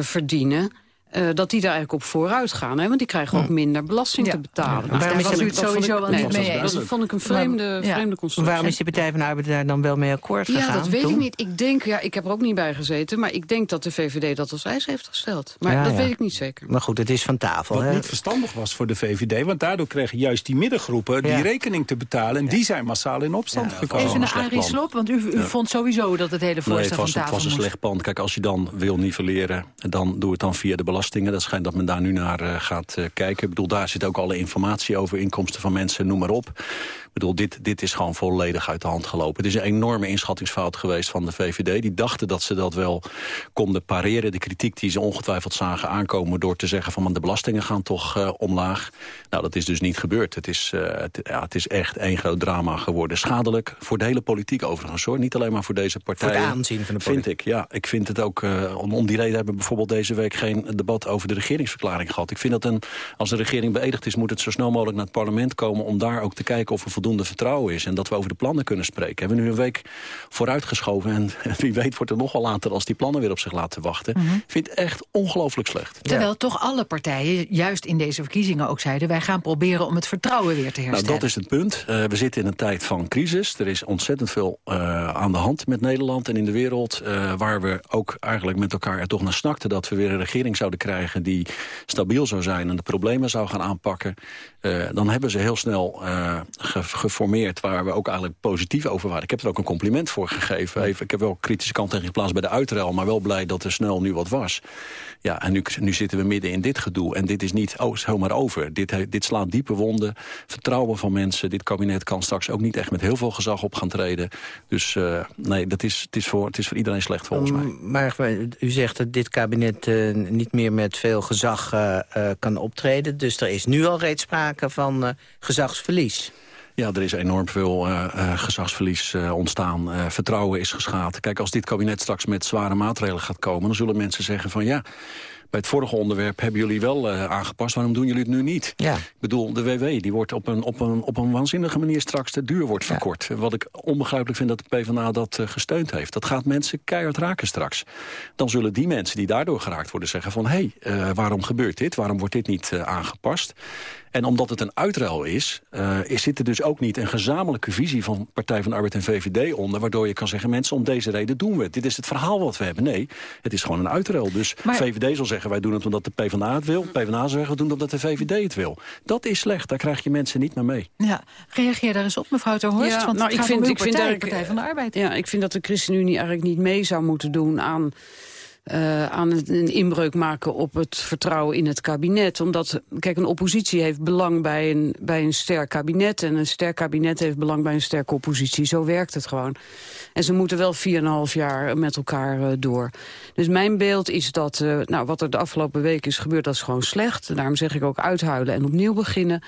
verdienen... Uh, dat die daar eigenlijk op vooruit gaan. Hè? Want die krijgen ook hm. minder belasting te betalen. Ja. Waarom is u het sowieso wel niet mee eens? Dat vond ik een vreemde, ja. vreemde constructie. Waarom is de Partij van de Arbeid daar dan wel mee akkoord gegaan? Ja, dat weet ik niet. Ik denk, ja, ik heb er ook niet bij gezeten... maar ik denk dat de VVD dat als eis heeft gesteld. Maar ja, dat weet ik niet zeker. Maar goed, het is van tafel. Wat niet verstandig was voor de VVD... want daardoor kregen juist die middengroepen die rekening te betalen... en die zijn massaal in opstand gekomen. Even naar Arie Slob, want u, u vond sowieso dat het hele voorstel nee, het was, van tafel Het was een slecht pand. Kijk, als je dan wil nivelleren, dan doe het dan via de Dat schijnt dat men daar nu naar uh, gaat uh, kijken. Ik bedoel, daar zit ook alle informatie over inkomsten van mensen, noem maar op. Ik bedoel, dit, dit is gewoon volledig uit de hand gelopen. Het is een enorme inschattingsfout geweest van de VVD. Die dachten dat ze dat wel konden pareren. De kritiek die ze ongetwijfeld zagen aankomen... door te zeggen van de belastingen gaan toch uh, omlaag. Nou, dat is dus niet gebeurd. Het is, het, ja, het is echt één groot drama geworden. Schadelijk voor de hele politiek overigens, hoor. Niet alleen maar voor deze partijen. Voor het aanzien van de politiek. Vind ik, ja. Ik vind het ook... om, om die reden hebben we bijvoorbeeld deze week geen debat over de regeringsverklaring gehad. Ik vind dat een, als de regering beëdigd is, moet het zo snel mogelijk naar het parlement komen... om daar ook te kijken of er voldoende vertrouwen is. En dat we over de plannen kunnen spreken. We hebben nu een week vooruitgeschoven. En wie weet wordt er nog wel later als die plannen weer op zich laten wachten. Ik mm vind het echt ongelooflijk slecht. Terwijl toch alle partijen, juist in deze verkiezingen ook zeiden... wij gaan proberen om het vertrouwen weer te herstellen. Nou, dat is het punt. Uh, we zitten in een tijd van crisis. Er is ontzettend veel uh, aan de hand met Nederland en in de wereld... Uh, waar we ook eigenlijk met elkaar er toch naar snakten... dat we weer een regering zouden krijgen die stabiel zou zijn... en de problemen zou gaan aanpakken... Uh, dan hebben ze heel snel uh, ge geformeerd waar we ook eigenlijk positief over waren. Ik heb er ook een compliment voor gegeven. Even, ik heb wel kritische kant tegen geplaatst bij de uitruil... maar wel blij dat er snel nu wat was. Ja, en nu, nu zitten we midden in dit gedoe. En dit is niet oh, zomaar over. Dit, dit slaat diepe wonden. Vertrouwen van mensen. Dit kabinet kan straks ook niet echt met heel veel gezag op gaan treden. Dus uh, nee, dat is, het, is voor, het is voor iedereen slecht volgens mij. Maar u zegt dat dit kabinet uh, niet meer met veel gezag uh, kan optreden. Dus er is nu al reeds sprake van gezagsverlies. Ja, er is enorm veel uh, uh, gezagsverlies uh, ontstaan. vertrouwen is geschaad. Kijk, als dit kabinet straks met zware maatregelen gaat komen... dan zullen mensen zeggen van ja... Bij het vorige onderwerp hebben jullie wel uh, aangepast. Waarom doen jullie het nu niet? Ja. Ik bedoel, de WW die wordt op een, op, een, op een waanzinnige manier straks de duur wordt verkort. Ja. Wat ik onbegrijpelijk vind dat de PvdA dat uh, gesteund heeft. Dat gaat mensen keihard raken straks. Dan zullen die mensen die daardoor geraakt worden zeggen van... hé, hey, uh, waarom gebeurt dit? Waarom wordt dit niet aangepast? En omdat het een uitruil is, uh, is, zit er dus ook niet een gezamenlijke visie van Partij van de Arbeid en VVD onder, waardoor je kan zeggen, mensen, om deze reden doen we het. Dit is het verhaal wat we hebben. Nee, het is gewoon een uitruil. Dus maar... VVD zal zeggen, wij doen het omdat de PvdA het wil. PvdA zal zeggen, we doen het omdat de VVD het wil. Dat is slecht, daar krijg je mensen niet meer mee. Ja, reageer daar eens op, mevrouw Ter Horst, ja, want nou, ik vind, ik partij, vind Partij van de Arbeid. Ja, ik vind dat de ChristenUnie eigenlijk niet mee zou moeten doen aan uh, aan een inbreuk maken op het vertrouwen in het kabinet. Omdat, kijk, een oppositie heeft belang bij een, bij een sterk kabinet... en een sterk kabinet heeft belang bij een sterke oppositie. Zo werkt het gewoon. En ze moeten wel 4,5 jaar met elkaar uh, door. Dus mijn beeld is dat, uh, nou, wat er de afgelopen week is gebeurd... dat is gewoon slecht. Daarom zeg ik ook uithuilen en opnieuw beginnen.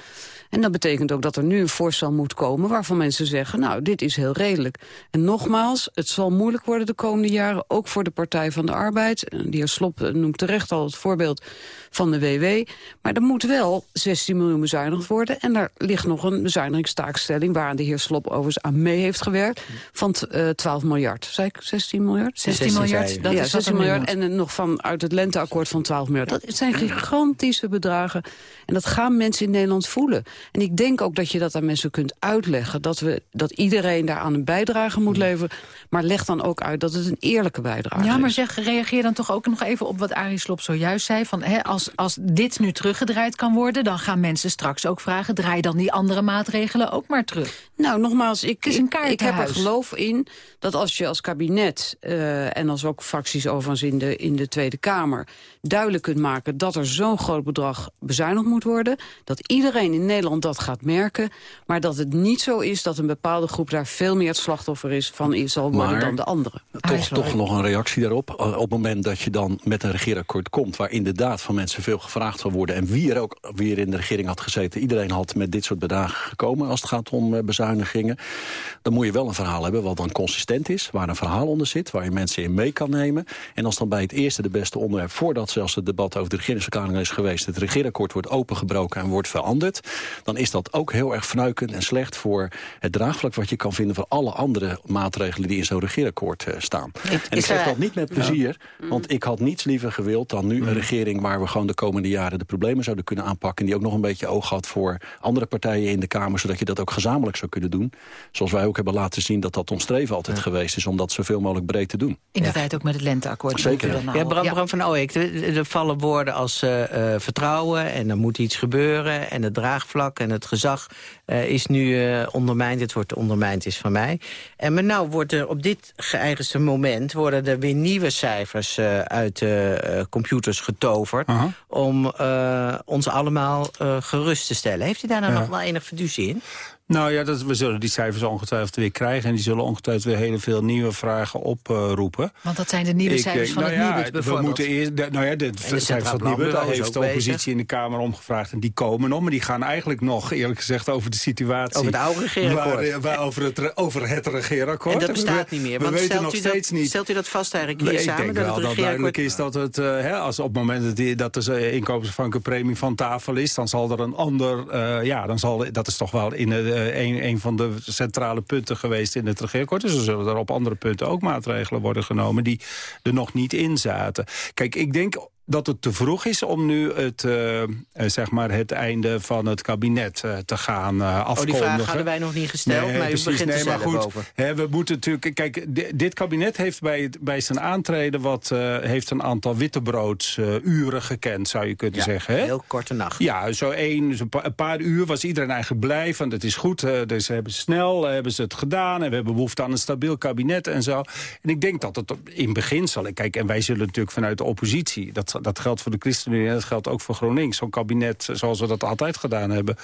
En dat betekent ook dat er nu een voorstel moet komen... waarvan mensen zeggen, nou, dit is heel redelijk. En nogmaals, het zal moeilijk worden de komende jaren... ook voor de Partij van de Arbeid. De heer Slop noemt terecht al het voorbeeld van de WW. Maar er moet wel 16 miljoen bezuinigd worden. En er ligt nog een bezuinigingstaakstelling... waar de heer Slop overigens aan mee heeft gewerkt... van uh, 12 miljard. Zei ik 16 miljard? 16 miljard, dat ja, is 16 miljard. En nog van uit het lenteakkoord van 12 miljard. Dat zijn gigantische bedragen. En dat gaan mensen in Nederland voelen. En ik denk ook dat je dat aan mensen kunt uitleggen. Dat, we, dat iedereen daaraan een bijdrage moet leveren. Maar leg dan ook uit dat het een eerlijke bijdrage is. Ja, maar zeg, reageer reageer dan toch ook nog even op wat Arie Slob zojuist zei. Van, hè, als, als dit nu teruggedraaid kan worden... dan gaan mensen straks ook vragen... draai dan die andere maatregelen ook maar terug. Nou, nogmaals, ik, is een ik, ik heb er geloof in dat als je als kabinet... eh, en als ook fracties overigens in de, in de Tweede Kamer... duidelijk kunt maken dat er zo'n groot bedrag bezuinigd moet worden... dat iedereen in Nederland dat gaat merken... maar dat het niet zo is dat een bepaalde groep daar veel meer het slachtoffer is... van is zal worden Maar- dan de andere. Toch, toch nog een reactie daarop. Uh, Op het moment dat je dan met een regeerakkoord komt... waar inderdaad van mensen veel gevraagd zal worden... en wie er ook weer in de regering had gezeten... iedereen had met dit soort bedragen gekomen als het gaat om eh, bezuinigingen... dan moet je wel een verhaal hebben wat dan consistent is... waar een verhaal onder zit, waar je mensen in mee kan nemen. En als dan bij het eerste de beste onderwerp... voordat zelfs het debat over de regeringsverklaring is geweest... het regeerakkoord wordt opengebroken en wordt veranderd... dan is dat ook heel erg fnuikend en slecht voor het draagvlak... wat je kan vinden voor alle andere maatregelen die in zo'n regeerakkoord eh, staan. en ik zeg dat niet met plezier, want ik had niets liever gewild... dan nu een regering waar we gewoon de komende jaren de problemen zouden kunnen aanpakken... die ook nog een beetje oog had voor andere partijen in de Kamer... zodat je dat ook gezamenlijk zou kunnen doen. Zoals wij ook hebben laten zien dat dat ons streven altijd geweest is... om dat zoveel mogelijk breed te doen. In de tijd ook met het lenteakkoord. Zeker. Ja, Bram, Bram van Ooyek, er er vallen woorden als eh, eh, vertrouwen... en er moet iets gebeuren en het draagvlak en het gezag eh, is nu eh, ondermijnd. Het wordt ondermijnd is van mij. En maar nou wordt er op dit geëigende moment... worden er weer nieuwe cijfers eh, uit de computers getoverd... om ons allemaal gerust te stellen. Heeft u daar nou nog wel enig fiducie in? Nou ja, dat, we zullen die cijfers ongetwijfeld weer krijgen... en die zullen ongetwijfeld weer heel veel nieuwe vragen oproepen. Want dat zijn de nieuwe Ik cijfers van nou het ja, Nibud We moeten eerst, de- nou ja, de cijfers van het Nibud, daar heeft de oppositie bezig. in de Kamer om gevraagd. En die komen nog, maar die gaan eigenlijk nog, eerlijk gezegd, over de situatie. Over het oude regeerakkoord. Waar, waar- over, het, over het regeerakkoord. En dat bestaat niet meer. We Want weten stelt nog u steeds dat, niet. Stelt u dat vast eigenlijk hier ik samen? denk dat wel het dat duidelijk regeerakkoord- is dat het, eh, hè, als op het moment dat, die, dat de eh, inkomensafhankelijke premie van tafel is, dan zal er een ander, eh, ja, dan zal, dat is toch wel in eh, een, een van de centrale punten geweest in het regeerakkoord. Dus er zullen er op andere punten ook maatregelen worden genomen die er nog niet in zaten. Kijk, ik denk dat het te vroeg is om nu het, eh, eh, zeg maar het einde van het kabinet eh, te gaan Oh, afkondigen. die vraag hadden wij nog niet gesteld, Nee, maar u begint er maar goed, over. Hè, we moeten natuurlijk, kijk, di- dit kabinet heeft bij, bij zijn aantreden wat, heeft een aantal wittebroods-uren gekend, zou je kunnen Ja, zeggen. Hè? heel korte nacht. Ja, zo één, zo een pa- een paar uur was iedereen eigenlijk blij van het is goed. dus ze hebben snel hebben ze het gedaan en we hebben behoefte aan een stabiel kabinet en zo. En ik denk dat het in beginsel, kijk, en wij zullen natuurlijk vanuit de oppositie, dat, dat geldt voor de ChristenUnie en dat geldt ook voor GroenLinks, zo'n kabinet zoals we dat altijd gedaan hebben,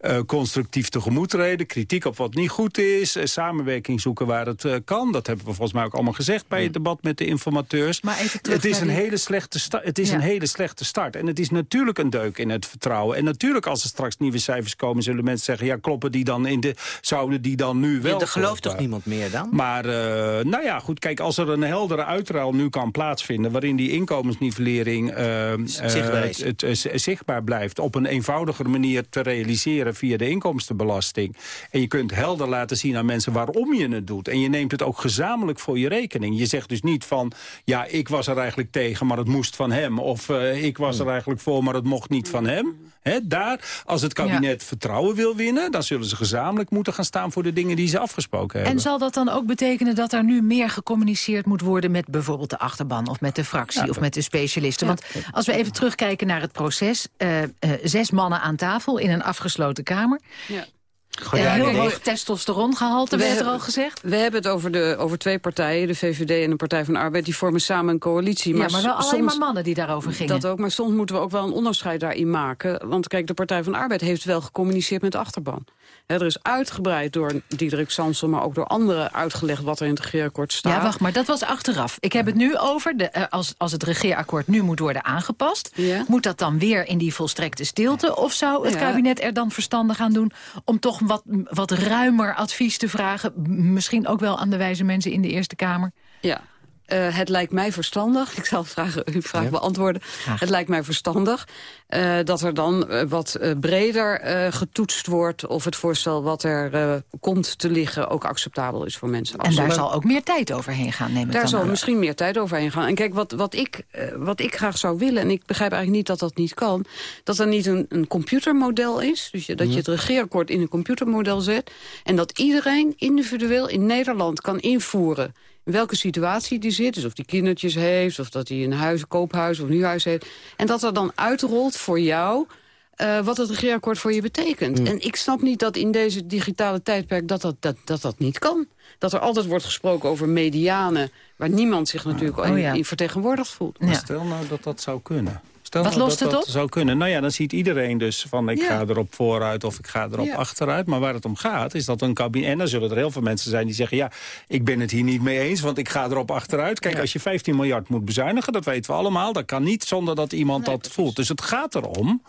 eh, constructief tegemoet treden, kritiek op wat niet goed is, eh, samenwerking zoeken waar het eh, kan. Dat hebben we volgens mij ook allemaal gezegd bij het debat met de informateurs. Maar even terug het is, een die- hele, slechte het is Ja. een hele slechte start. En het is natuurlijk een deuk in het vertrouwen. En natuurlijk als er straks nieuwe cijfers komen... zullen mensen zeggen, ja, kloppen die dan in de... zouden die dan nu wel... Ja, er gelooft kloppen? toch niemand meer dan? Maar, eh, nou ja, goed, kijk, als er een heldere uitruil nu kan plaatsvinden... waarin die inkomensnivellering eh, eh, het, het, eh, zichtbaar blijft... op een eenvoudiger manier te realiseren via de inkomstenbelasting... en je kunt helder laten zien aan mensen waarom je het doet... en je neemt het ook gezamenlijk voor je rekening. Je zegt dus niet van, ja, ik was er eigenlijk tegen... maar het moest van hem, of eh, ik was er eigenlijk voor... maar het mocht niet van hem. Hè, daar, als het kabinet vertrouwen wil winnen... dan zullen ze gezamenlijk moeten gaan staan voor de dingen die ze afgesproken hebben. En zal dat dan ook betekenen dat er nu meer gecommuniceerd moet worden... met bijvoorbeeld de achterban of met de fractie Ja, of met de specialisten? Want als we even terugkijken naar het proces... eh, eh, zes mannen aan tafel in een afgesloten kamer... Ja. Heel nee. hoog testosterongehalte, We werd er al gezegd. We hebben het over, de, over twee partijen, de VVD en de Partij van de Arbeid. Die vormen samen een coalitie. ja, maar wel s- alleen maar mannen die daarover gingen. Dat ook, maar soms moeten we ook wel een onderscheid daarin maken. Want kijk, de Partij van de Arbeid heeft wel gecommuniceerd met de achterban. Er is uitgebreid door Diederik Samson, maar ook door anderen uitgelegd wat er in het regeerakkoord staat. Ja, wacht, maar dat was achteraf. Ik heb het nu over, de, eh, als, als het regeerakkoord nu moet worden aangepast... Ja. moet dat dan weer in die volstrekte stilte? Of zou het Ja. kabinet er dan verstandig aan doen... om toch wat, wat ruimer advies te vragen? Misschien ook wel aan de wijze mensen in de Eerste Kamer? Ja. Eh, het lijkt mij verstandig, ik zal het vragen, uw vraag beantwoorden. Het lijkt mij verstandig eh, dat er dan eh, wat eh, breder eh, getoetst wordt... of het voorstel wat er eh, komt te liggen ook acceptabel is voor mensen. En daar zal ook meer tijd overheen gaan, neem ik Daar dan zal aan. misschien meer tijd overheen gaan. En kijk, wat, wat, ik, wat ik graag zou willen... en ik begrijp eigenlijk niet dat dat niet kan... dat er niet een, een computermodel is. Dus je, dat je het regeerakkoord in een computermodel zet... en dat iedereen individueel in Nederland kan invoeren in welke situatie die zit. Dus of die kindertjes heeft, of dat hij een huis, een koophuis of een huurhuis heeft. En dat er dan uitrolt voor jou... Uh, wat het regeerakkoord voor je betekent. Mm. En ik snap niet dat in deze digitale tijdperk dat dat, dat, dat dat niet kan. Dat er altijd wordt gesproken over medianen... waar niemand zich natuurlijk Oh, in, ja. in vertegenwoordigd voelt. Maar Stel nou dat dat zou kunnen. Stel Wat lost dat het dat op? zou kunnen. Nou ja, dan ziet iedereen dus van ik Ja. ga erop vooruit of ik ga erop Ja. achteruit. Maar waar het om gaat is dat een kabinet... En dan zullen er heel veel mensen zijn die zeggen... ja, ik ben het hier niet mee eens, want ik ga erop achteruit. Kijk, als je 15 miljard moet bezuinigen, dat weten we allemaal. Dat kan niet zonder dat iemand dat voelt. Dus het gaat erom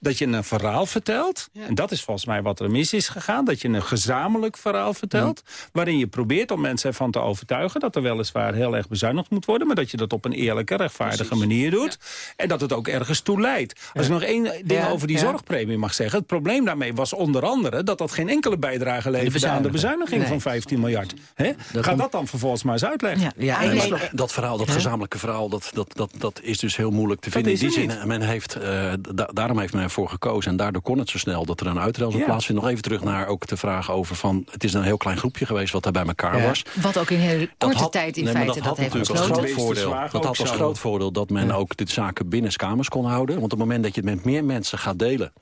dat je een verhaal vertelt. En dat is volgens mij wat er mis is gegaan. Dat je een gezamenlijk verhaal vertelt. Waarin je probeert om mensen ervan te overtuigen... dat er weliswaar heel erg bezuinigd moet worden... maar dat je dat op een eerlijke, rechtvaardige manier doet. En dat het ook ergens toe leidt. Als ik nog één ding Ja, over die ja. zorgpremie mag zeggen. Het probleem daarmee was onder andere... dat dat geen enkele bijdrage leverde aan de bezuiniging. Nee. van 15 miljard. Hè? Ga dat dan vervolgens maar eens uitleggen. Ja, Nee, ik- maar dat verhaal, dat gezamenlijke verhaal, dat, dat, dat, dat is dus heel moeilijk te Dat vinden. In die zin, men heeft, eh, da- daarom heeft men ervoor gekozen. En daardoor kon het zo snel dat er een uitruil zou Ja. plaatsvinden. Nog even terug naar ook de vraag over van... het is een heel klein groepje geweest wat daar bij elkaar Ja. was. Wat ook in hele Dat korte had- tijd in nee, feite dat, had heeft natuurlijk als groot voordeel. Dat had als groot voordeel dat men ook de zaken binnen kamers kon houden. Want op het moment dat je het met meer mensen gaat delen...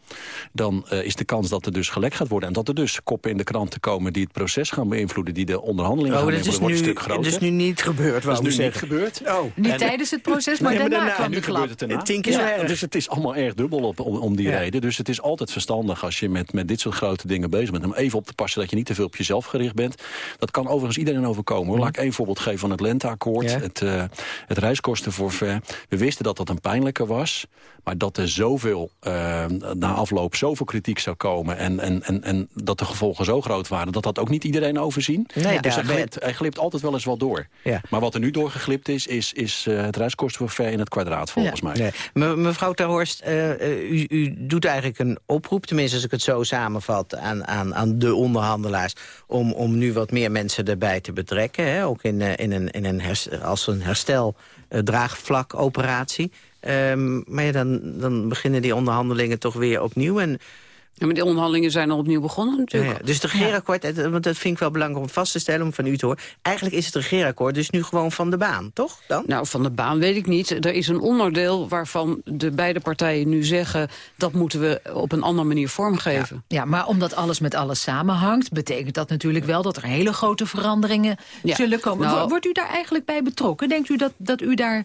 dan eh, is de kans dat er dus gelekt gaat worden. En dat er dus koppen in de kranten komen die het proces gaan beïnvloeden... die de onderhandelingen Oh, gaan dat is beïnvloeden, wordt nu, een stuk groter. dat is nu niet gebeurd, Dat is nu niet gebeurd. Oh. Niet En- tijdens het proces, maar Nee, daarna daarna- kwam klap. het Ja, erg. Dus het is allemaal erg dubbel op, om, om die Ja. reden. Dus het is altijd verstandig als je met, met dit soort grote dingen bezig bent... om even op te passen dat je niet te veel op jezelf gericht bent. Dat kan overigens iedereen overkomen. Hoor. Laat ik één voorbeeld geven van het Lenteakkoord. Ja. Het, uh, het reiskostenforfait. We wisten dat dat een pijnlijke was. Maar dat er zoveel, uh, na afloop zoveel kritiek zou komen... En, en, en, en dat de gevolgen zo groot waren... dat dat ook niet iedereen overzien. Nee, dus hij glipt, hij glipt altijd wel eens wel door. Ja. Maar wat er nu doorgeglipt is... is, is uh, het reiskostenforfait in het kwadraat volgens mij. Nee. Me- mevrouw Terhorst, eh, eh, u, doet eigenlijk een oproep... tenminste als ik het zo samenvat aan, aan, aan de onderhandelaars... Om, om nu wat meer mensen erbij te betrekken. Hè? Ook in, eh, in een, in een als een herstel eh, draagvlak-operatie. Ehm, maar ja, dan, dan beginnen die onderhandelingen toch weer opnieuw. En, Ja, maar die onderhandelingen zijn al opnieuw begonnen natuurlijk. ja, dus het regeerakkoord, want dat vind ik wel belangrijk om vast te stellen... om van u te horen. Eigenlijk is het regeerakkoord dus nu gewoon van de baan, toch? Dan? Nou, van de baan weet ik niet. Er is een onderdeel waarvan de beide partijen nu zeggen... dat moeten we op een andere manier vormgeven. Ja, maar omdat alles met alles samenhangt... betekent dat natuurlijk wel dat er hele grote veranderingen Ja. zullen komen. Nou- Wo- Wordt u daar eigenlijk bij betrokken? Denkt u dat, dat u daar...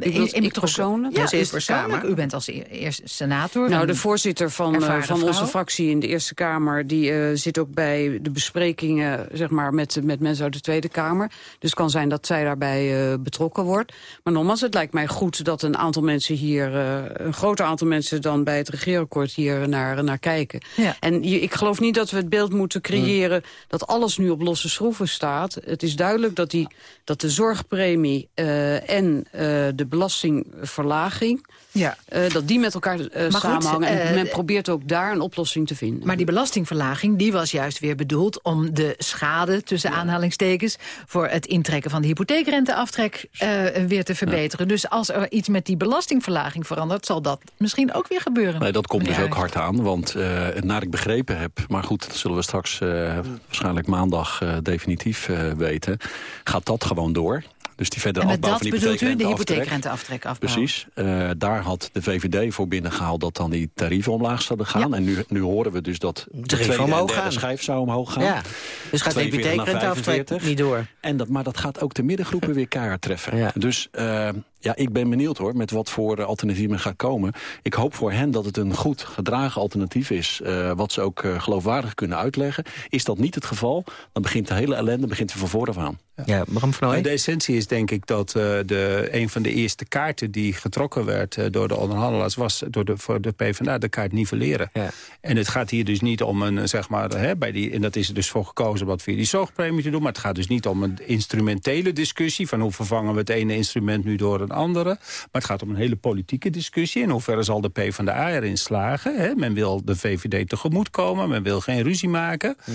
ik betrokken- persoonlijk? Ja, Als u Eerste persoonlijk. Kamer? U bent als e- eerste senator. Nou, de voorzitter van, eh, van onze vrouw. fractie in de Eerste Kamer... die eh, zit ook bij de besprekingen zeg maar, met, met mensen uit de Tweede Kamer. Dus het kan zijn dat zij daarbij eh, betrokken wordt. Maar nogmaals, het lijkt mij goed dat een aantal mensen hier... eh, een groter aantal mensen dan bij het regeerakkoord hier naar, naar kijken. Ja. En je- ik geloof niet dat we het beeld moeten creëren... dat alles nu op losse schroeven staat. Het is duidelijk dat, die, dat de zorgpremie eh, en eh, de belastingverlaging... Ja. eh, dat die met elkaar eh, goed, samenhangen. en eh, men probeert ook daar een oplossing te vinden. Maar die belastingverlaging die was juist weer bedoeld om de schade, tussen aanhalingstekens, voor het intrekken van de hypotheekrenteaftrek eh, weer te verbeteren. Dus als er iets met die belastingverlaging verandert, zal dat misschien ook weer gebeuren. Nee, dat komt dus ook hard aan. Want uh, naar ik begrepen heb, maar goed, dat zullen we straks uh, waarschijnlijk maandag uh, definitief uh, weten, gaat dat gewoon door. Dus die verdere afbouw dat van die bedoelt u de hypotheekrenteaftrek. afbouwen? Precies. Uh, daar had de VVD voor binnengehaald dat dan die tarieven omlaag zouden gaan. Ja. En nu, nu horen we dus dat de en omhoog derde gaan. schijf zou omhoog gaan. Ja. Dus gaat de 42 naar hypotheekrenteaftrek 45. niet door. En dat, maar dat gaat ook de middengroepen weer keihard treffen. Ja. Dus uh, ja, ik ben benieuwd hoor, met wat voor uh, alternatieven gaat komen. Ik hoop voor hen dat het een goed gedragen alternatief is. Uh, wat ze ook uh, geloofwaardig kunnen uitleggen. Is dat niet het geval, dan begint de hele ellende begint van vooraf aan. Ja, Bram van Ooyen? De essentie is denk ik dat uh, de, een van de eerste kaarten die getrokken werd uh, door de onderhandelaars... was door de, voor de PvdA de kaart nivelleren. Ja. En het gaat hier dus niet om een, zeg maar, hè, bij die, en dat is er dus voor gekozen wat via die zorgpremie te doen... maar het gaat dus niet om een instrumentele discussie... van hoe vervangen we het ene instrument nu door een andere. Maar het gaat om een hele politieke discussie. In hoeverre zal de PvdA erin slagen? Hè? Men wil de VVD tegemoetkomen, men wil geen ruzie maken. Ja.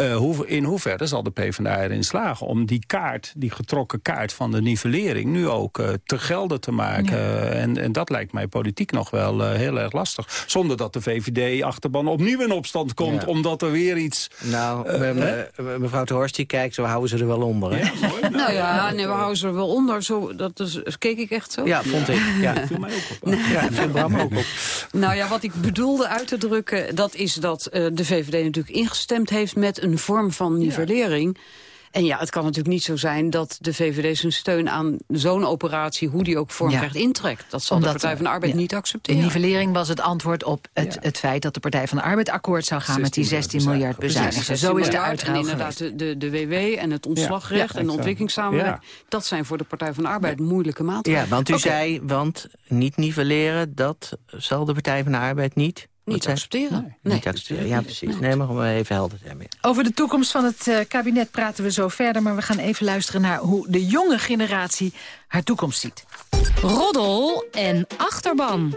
Uh, hoe, in hoeverre zal de PvdA erin slagen om die kaart, die getrokken kaart van de nivellering... nu ook uh, te gelden te maken. En, en dat lijkt mij politiek nog wel uh, heel erg lastig. Zonder dat de VVD-achterban opnieuw in opstand komt... omdat er weer iets... Nou, mevrouw de Horst die kijkt, zo houden ze er wel onder. Hè? nou ja, nee, we houden ze er wel onder. Zo, dat is, keek ik echt zo. Ja, vond ik. Ja. viel mij ook op. Ja, viel Bram ook op. Nou ja, wat ik bedoelde uit te drukken... dat is dat uh, de VVD natuurlijk ingestemd heeft met een vorm van nivellering... En ja, het kan natuurlijk niet zo zijn dat de VVD zijn steun aan zo'n operatie, hoe die ook vorm krijgt, intrekt. Dat zal Omdat, de Partij van de Arbeid niet accepteren. De nivellering was het antwoord op het, het feit dat de Partij van de Arbeid akkoord zou gaan met die 16 miljard bezuinigen. Zo is de En inderdaad, de, de, de WW en het ontslagrecht en de ontwikkelingssamenwerking, dat zijn voor de Partij van de Arbeid moeilijke maatregelen. Ja, want u zei, want niet nivelleren, dat zal de Partij van de Arbeid niet? Niet accepteren. Nee. Niet accepteren, ja precies. Nee, maar om even helder te hebben. Over de toekomst van het uh, kabinet praten we zo verder... maar we gaan even luisteren naar hoe de jonge generatie haar toekomst ziet. Roddel en achterban.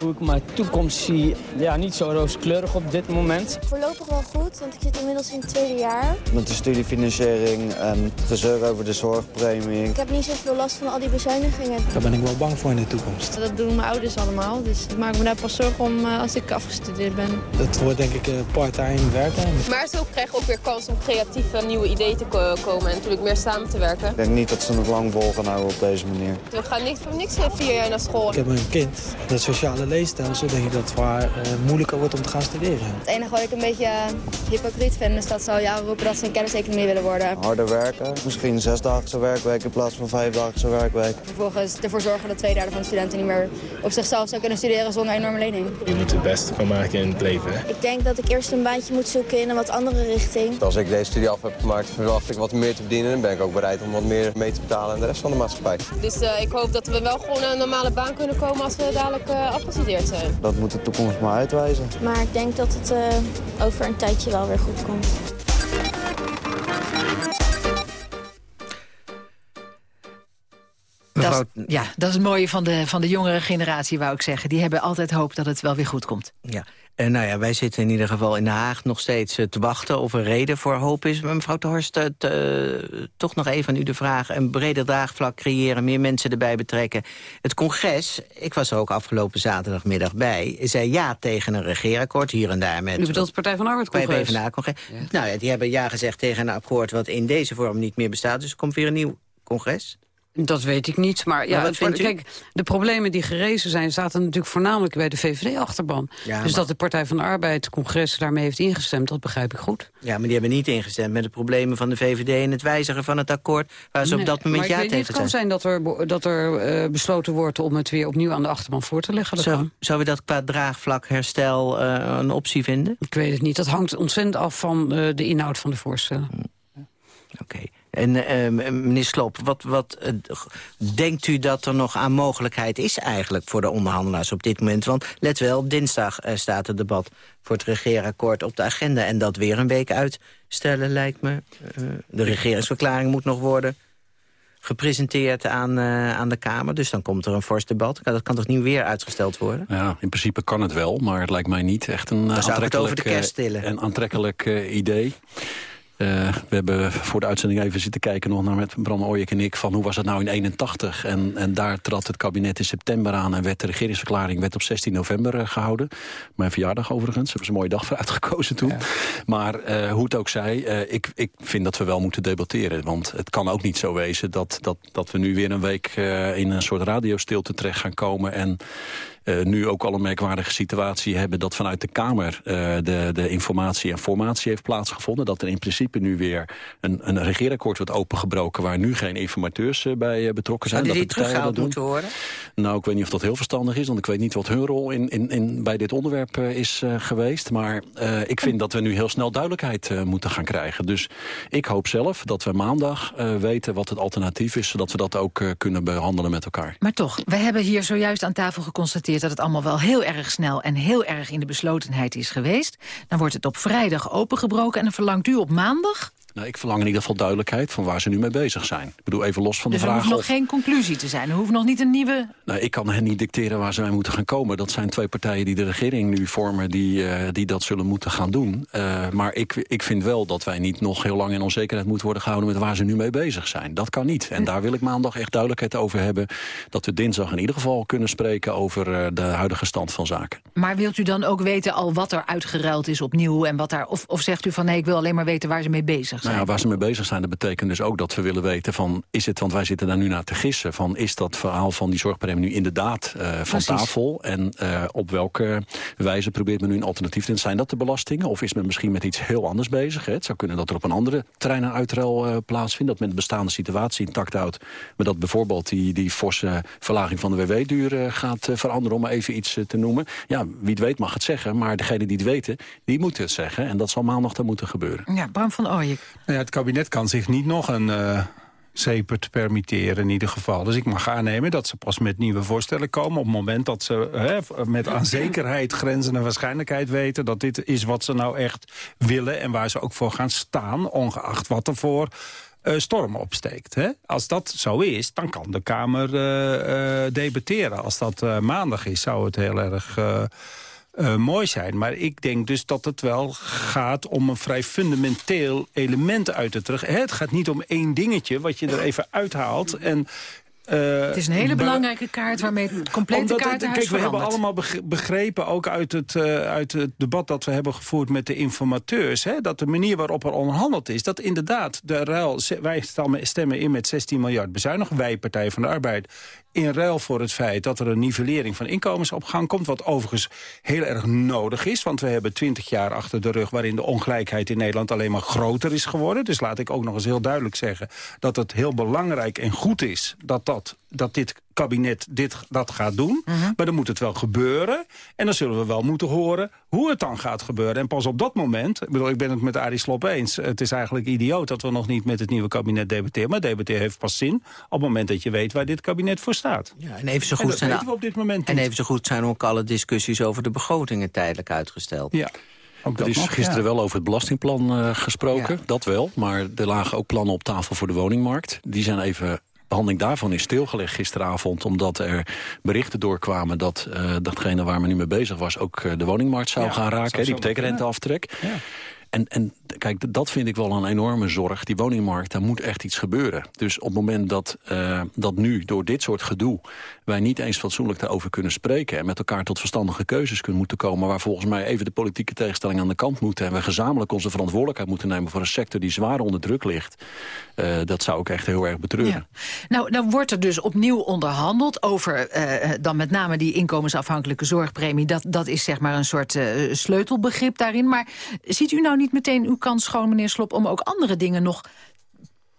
Hoe ik mijn toekomst zie, ja, niet zo rooskleurig op dit moment. Voorlopig wel goed, want ik zit inmiddels in het tweede jaar. Met de studiefinanciering en gezeur over de zorgpremie. Ik heb niet zoveel last van al die bezuinigingen. Daar ben ik wel bang voor in de toekomst. Dat doen mijn ouders allemaal, dus ik maak me daar pas zorgen om uh, als ik afgestudeerd ben. Dat wordt denk ik uh, part-time werken. Maar zo krijgen ook weer kans om creatief uh, nieuwe ideeën te komen en natuurlijk meer samen te werken. Ik denk niet dat ze nog lang vol gaan houden op deze manier. We gaan niet voor niks vier jaar naar school. Ik heb een kind, dat sociale leefstelsel denk ik dat het haar uh, moeilijker wordt om te gaan studeren. Het enige wat ik een beetje uh, hypocriet vind is dat ze al jaren roepen dat ze een kenniseconomie willen worden. Harder werken, misschien zesdaagse werkweek in plaats van vijfdaagse werkweek. Vervolgens ervoor zorgen dat twee derde van de studenten niet meer op zichzelf zou kunnen studeren zonder enorme lening. Je moet het beste van maken in het leven. Hè? Ik denk dat ik eerst een baantje moet zoeken in een wat andere richting. Als ik deze studie af heb gemaakt, verwacht ik wat meer te verdienen. Dan ben ik ook bereid om wat meer mee te betalen aan de rest van de maatschappij. Dus uh, ik hoop dat we wel gewoon een normale baan kunnen komen als we dadelijk afgestudeerd zijn. Dat moet de toekomst maar uitwijzen. Maar ik denk dat het uh, over een tijdje wel weer goed komt. Dat is, ja, dat is het mooie van de, van de jongere generatie, wou ik zeggen. Die hebben altijd hoop dat het wel weer goed komt. Ja, en nou ja, wij zitten in ieder geval in Den Haag nog steeds te wachten... of er reden voor hoop is. Maar mevrouw de Horst, uh, toch nog even aan u de vraag. Een breder draagvlak creëren, meer mensen erbij betrekken. Het congres, ik was er ook afgelopen zaterdagmiddag bij... zei ja tegen een regeerakkoord, hier en daar met... U bedoelt Partij van Arbeid congres? Ja. Nou ja, die hebben ja gezegd tegen een akkoord... wat in deze vorm niet meer bestaat. Dus er komt weer een nieuw congres. Dat weet ik niet, maar, ja, kijk, de problemen die gerezen zijn... zaten natuurlijk voornamelijk bij de VVD-achterban. Ja, dus maar... dat de Partij van de Arbeid, het congres, daarmee heeft ingestemd... dat begrijp ik goed. Ja, maar die hebben niet ingestemd met de problemen van de VVD... en het wijzigen van het akkoord waar ze nee, op dat moment ja tegen zijn. Het kan zijn dat er, dat er uh, besloten wordt om het weer opnieuw aan de achterban voor te leggen. Kan. Zou we dat qua draagvlak herstel uh, een optie vinden? Ik weet het niet. Dat hangt ontzettend af van uh, de inhoud van de voorstellen. Oké. Okay. En uh, meneer Sloop, wat, wat uh, denkt u dat er nog aan mogelijkheid is eigenlijk voor de onderhandelaars op dit moment? Want let wel, dinsdag uh, staat het debat voor het regeerakkoord op de agenda. En dat weer een week uitstellen lijkt me. de regeringsverklaring moet nog worden gepresenteerd aan, aan de Kamer. Dus dan komt er een fors debat. Dat kan toch niet weer uitgesteld worden? Ja, in principe kan het wel, maar het lijkt mij niet echt een aantrekkelijk, een aantrekkelijk idee. Uh, we hebben voor de uitzending even zitten kijken nog naar met Bram Ooyek en ik... van hoe was het nou in 81? En, en daar trad het kabinet in september aan... en werd de regeringsverklaring werd op 16 november uh, gehouden. Mijn verjaardag overigens. Daar was een mooie dag voor uitgekozen toen. Ja. Maar uh, hoe het ook zij, ik, ik vind dat we wel moeten debatteren. Want het kan ook niet zo wezen dat, dat, dat we nu weer een week... in een soort radiostilte terecht gaan komen... en uh, nu ook al een merkwaardige situatie hebben... dat vanuit de Kamer uh, de, de informatie en formatie heeft plaatsgevonden. Dat er in principe nu weer een, een regeerakkoord wordt opengebroken... waar nu geen informateurs uh, bij betrokken zijn. Hadden die teruggehaald moeten worden? Nou, ik weet niet of dat heel verstandig is... want ik weet niet wat hun rol in, in, in, bij dit onderwerp is geweest. Maar ik vind dat we nu heel snel duidelijkheid moeten gaan krijgen. Dus ik hoop zelf dat we maandag weten wat het alternatief is... zodat we dat ook kunnen behandelen met elkaar. Maar toch, we hebben hier zojuist aan tafel geconstateerd dat het allemaal wel heel erg snel en heel erg in de beslotenheid is geweest. Dan wordt het op vrijdag opengebroken en dan verlangt u op maandag Nou, ik verlang in ieder geval duidelijkheid van waar ze nu mee bezig zijn. Ik bedoel, even los van dus de er vraag hoeft nog of... geen conclusie te zijn. Er hoeft nog niet een nieuwe... Nou, ik kan hen niet dicteren waar ze mee moeten gaan komen. Dat zijn twee partijen die de regering nu vormen... die, uh, die dat zullen moeten gaan doen. Uh, maar ik, ik vind wel dat wij niet nog heel lang in onzekerheid moeten worden gehouden... met waar ze nu mee bezig zijn. Dat kan niet. En daar wil ik maandag echt duidelijkheid over hebben. Dat we dinsdag in ieder geval kunnen spreken... over uh, de huidige stand van zaken. Maar wilt u dan ook weten al wat er uitgeruild is opnieuw? En wat daar, of, of zegt u van nee, ik wil alleen maar weten waar ze mee bezig zijn? Nou ja, waar ze mee bezig zijn, dat betekent dus ook dat we willen weten van... is het, want wij zitten daar nu naar te gissen... van is dat verhaal van die zorgpremie nu inderdaad uh, van Precies. tafel? En uh, op welke wijze probeert men nu een alternatief te Zijn dat de belastingen? Of is men misschien met iets heel anders bezig? Hè? Het zou kunnen dat er op een andere terrein een uitruil uh, plaatsvindt... dat men de bestaande situatie intact houdt... maar dat bijvoorbeeld die, die forse verlaging van de WW-duur gaat veranderen... om maar even iets te noemen. Ja, wie het weet mag het zeggen, maar degene die het weten... die moeten het zeggen. En dat zal maandag dan moeten gebeuren. Ja, Bram van Ooyek. Nou ja, het kabinet kan zich niet nog een uh, zeepert permitteren in ieder geval. Dus ik mag aannemen dat ze pas met nieuwe voorstellen komen... op het moment dat ze hè, met aan zekerheid, grenzen en waarschijnlijkheid weten... dat dit is wat ze nou echt willen en waar ze ook voor gaan staan... ongeacht wat er voor uh, storm opsteekt. Hè? Als dat zo is, dan kan de Kamer uh, debatteren. Als dat maandag is, zou het heel erg... Uh, mooi zijn. Maar ik denk dus dat het wel gaat om een vrij fundamenteel element uit te terug. Het gaat niet om één dingetje wat je er even uithaalt en uh, het is een hele belangrijke kaart waarmee het complete kaartenhuis Kijk, we hebben allemaal begrepen, ook uit het, uh, uit het debat dat we hebben gevoerd met de informateurs... Hè, dat de manier waarop er onderhandeld is, dat inderdaad de ruil... wij stemmen in met 16 miljard bezuinigen, wij Partij van de Arbeid in ruil voor het feit dat er een nivellering van inkomensopgang komt... wat overigens heel erg nodig is, want we hebben twintig jaar achter de rug... waarin de ongelijkheid in Nederland alleen maar groter is geworden. Dus laat ik ook nog eens heel duidelijk zeggen... dat het heel belangrijk en goed is dat, dat, dat dit kabinet dit, dat gaat doen. Uh -huh. Maar dan moet het wel gebeuren. En dan zullen we wel moeten horen hoe het dan gaat gebeuren. En pas op dat moment, ik bedoel, ik ben het met Arie Slob eens... het is eigenlijk idioot dat we nog niet met het nieuwe kabinet debatteren. Maar debatteren heeft pas zin op het moment dat je weet waar dit kabinet voor staat. Ja, en even zo goed, en zijn, weten we op dit moment en even zo goed zijn ook alle discussies over de begrotingen tijdelijk uitgesteld. Ja. Ook er is nog, gisteren ja. wel over het belastingplan uh, gesproken, ja. dat wel. Maar er lagen ook plannen op tafel voor de woningmarkt. Die zijn even behandeling daarvan is stilgelegd gisteravond... omdat er berichten doorkwamen dat uh, datgene waar men nu mee bezig was... ook uh, de woningmarkt zou ja, gaan raken, die hypotheekrenteaftrek. Ja. En, en kijk, dat vind ik wel een enorme zorg. Die woningmarkt, daar moet echt iets gebeuren. Dus op het moment dat, uh, dat nu door dit soort gedoe... wij niet eens fatsoenlijk daarover kunnen spreken... en met elkaar tot verstandige keuzes kunnen moeten komen... waar volgens mij even de politieke tegenstelling aan de kant moeten... en we gezamenlijk onze verantwoordelijkheid moeten nemen... voor een sector die zwaar onder druk ligt... Uh, dat zou ik echt heel erg betreuren. Nou, dan wordt er dus opnieuw onderhandeld over uh, dan met name die inkomensafhankelijke zorgpremie. Dat, dat is zeg maar een soort sleutelbegrip daarin. Maar ziet u nou niet meteen uw kans schoon, meneer Slop... om ook andere dingen nog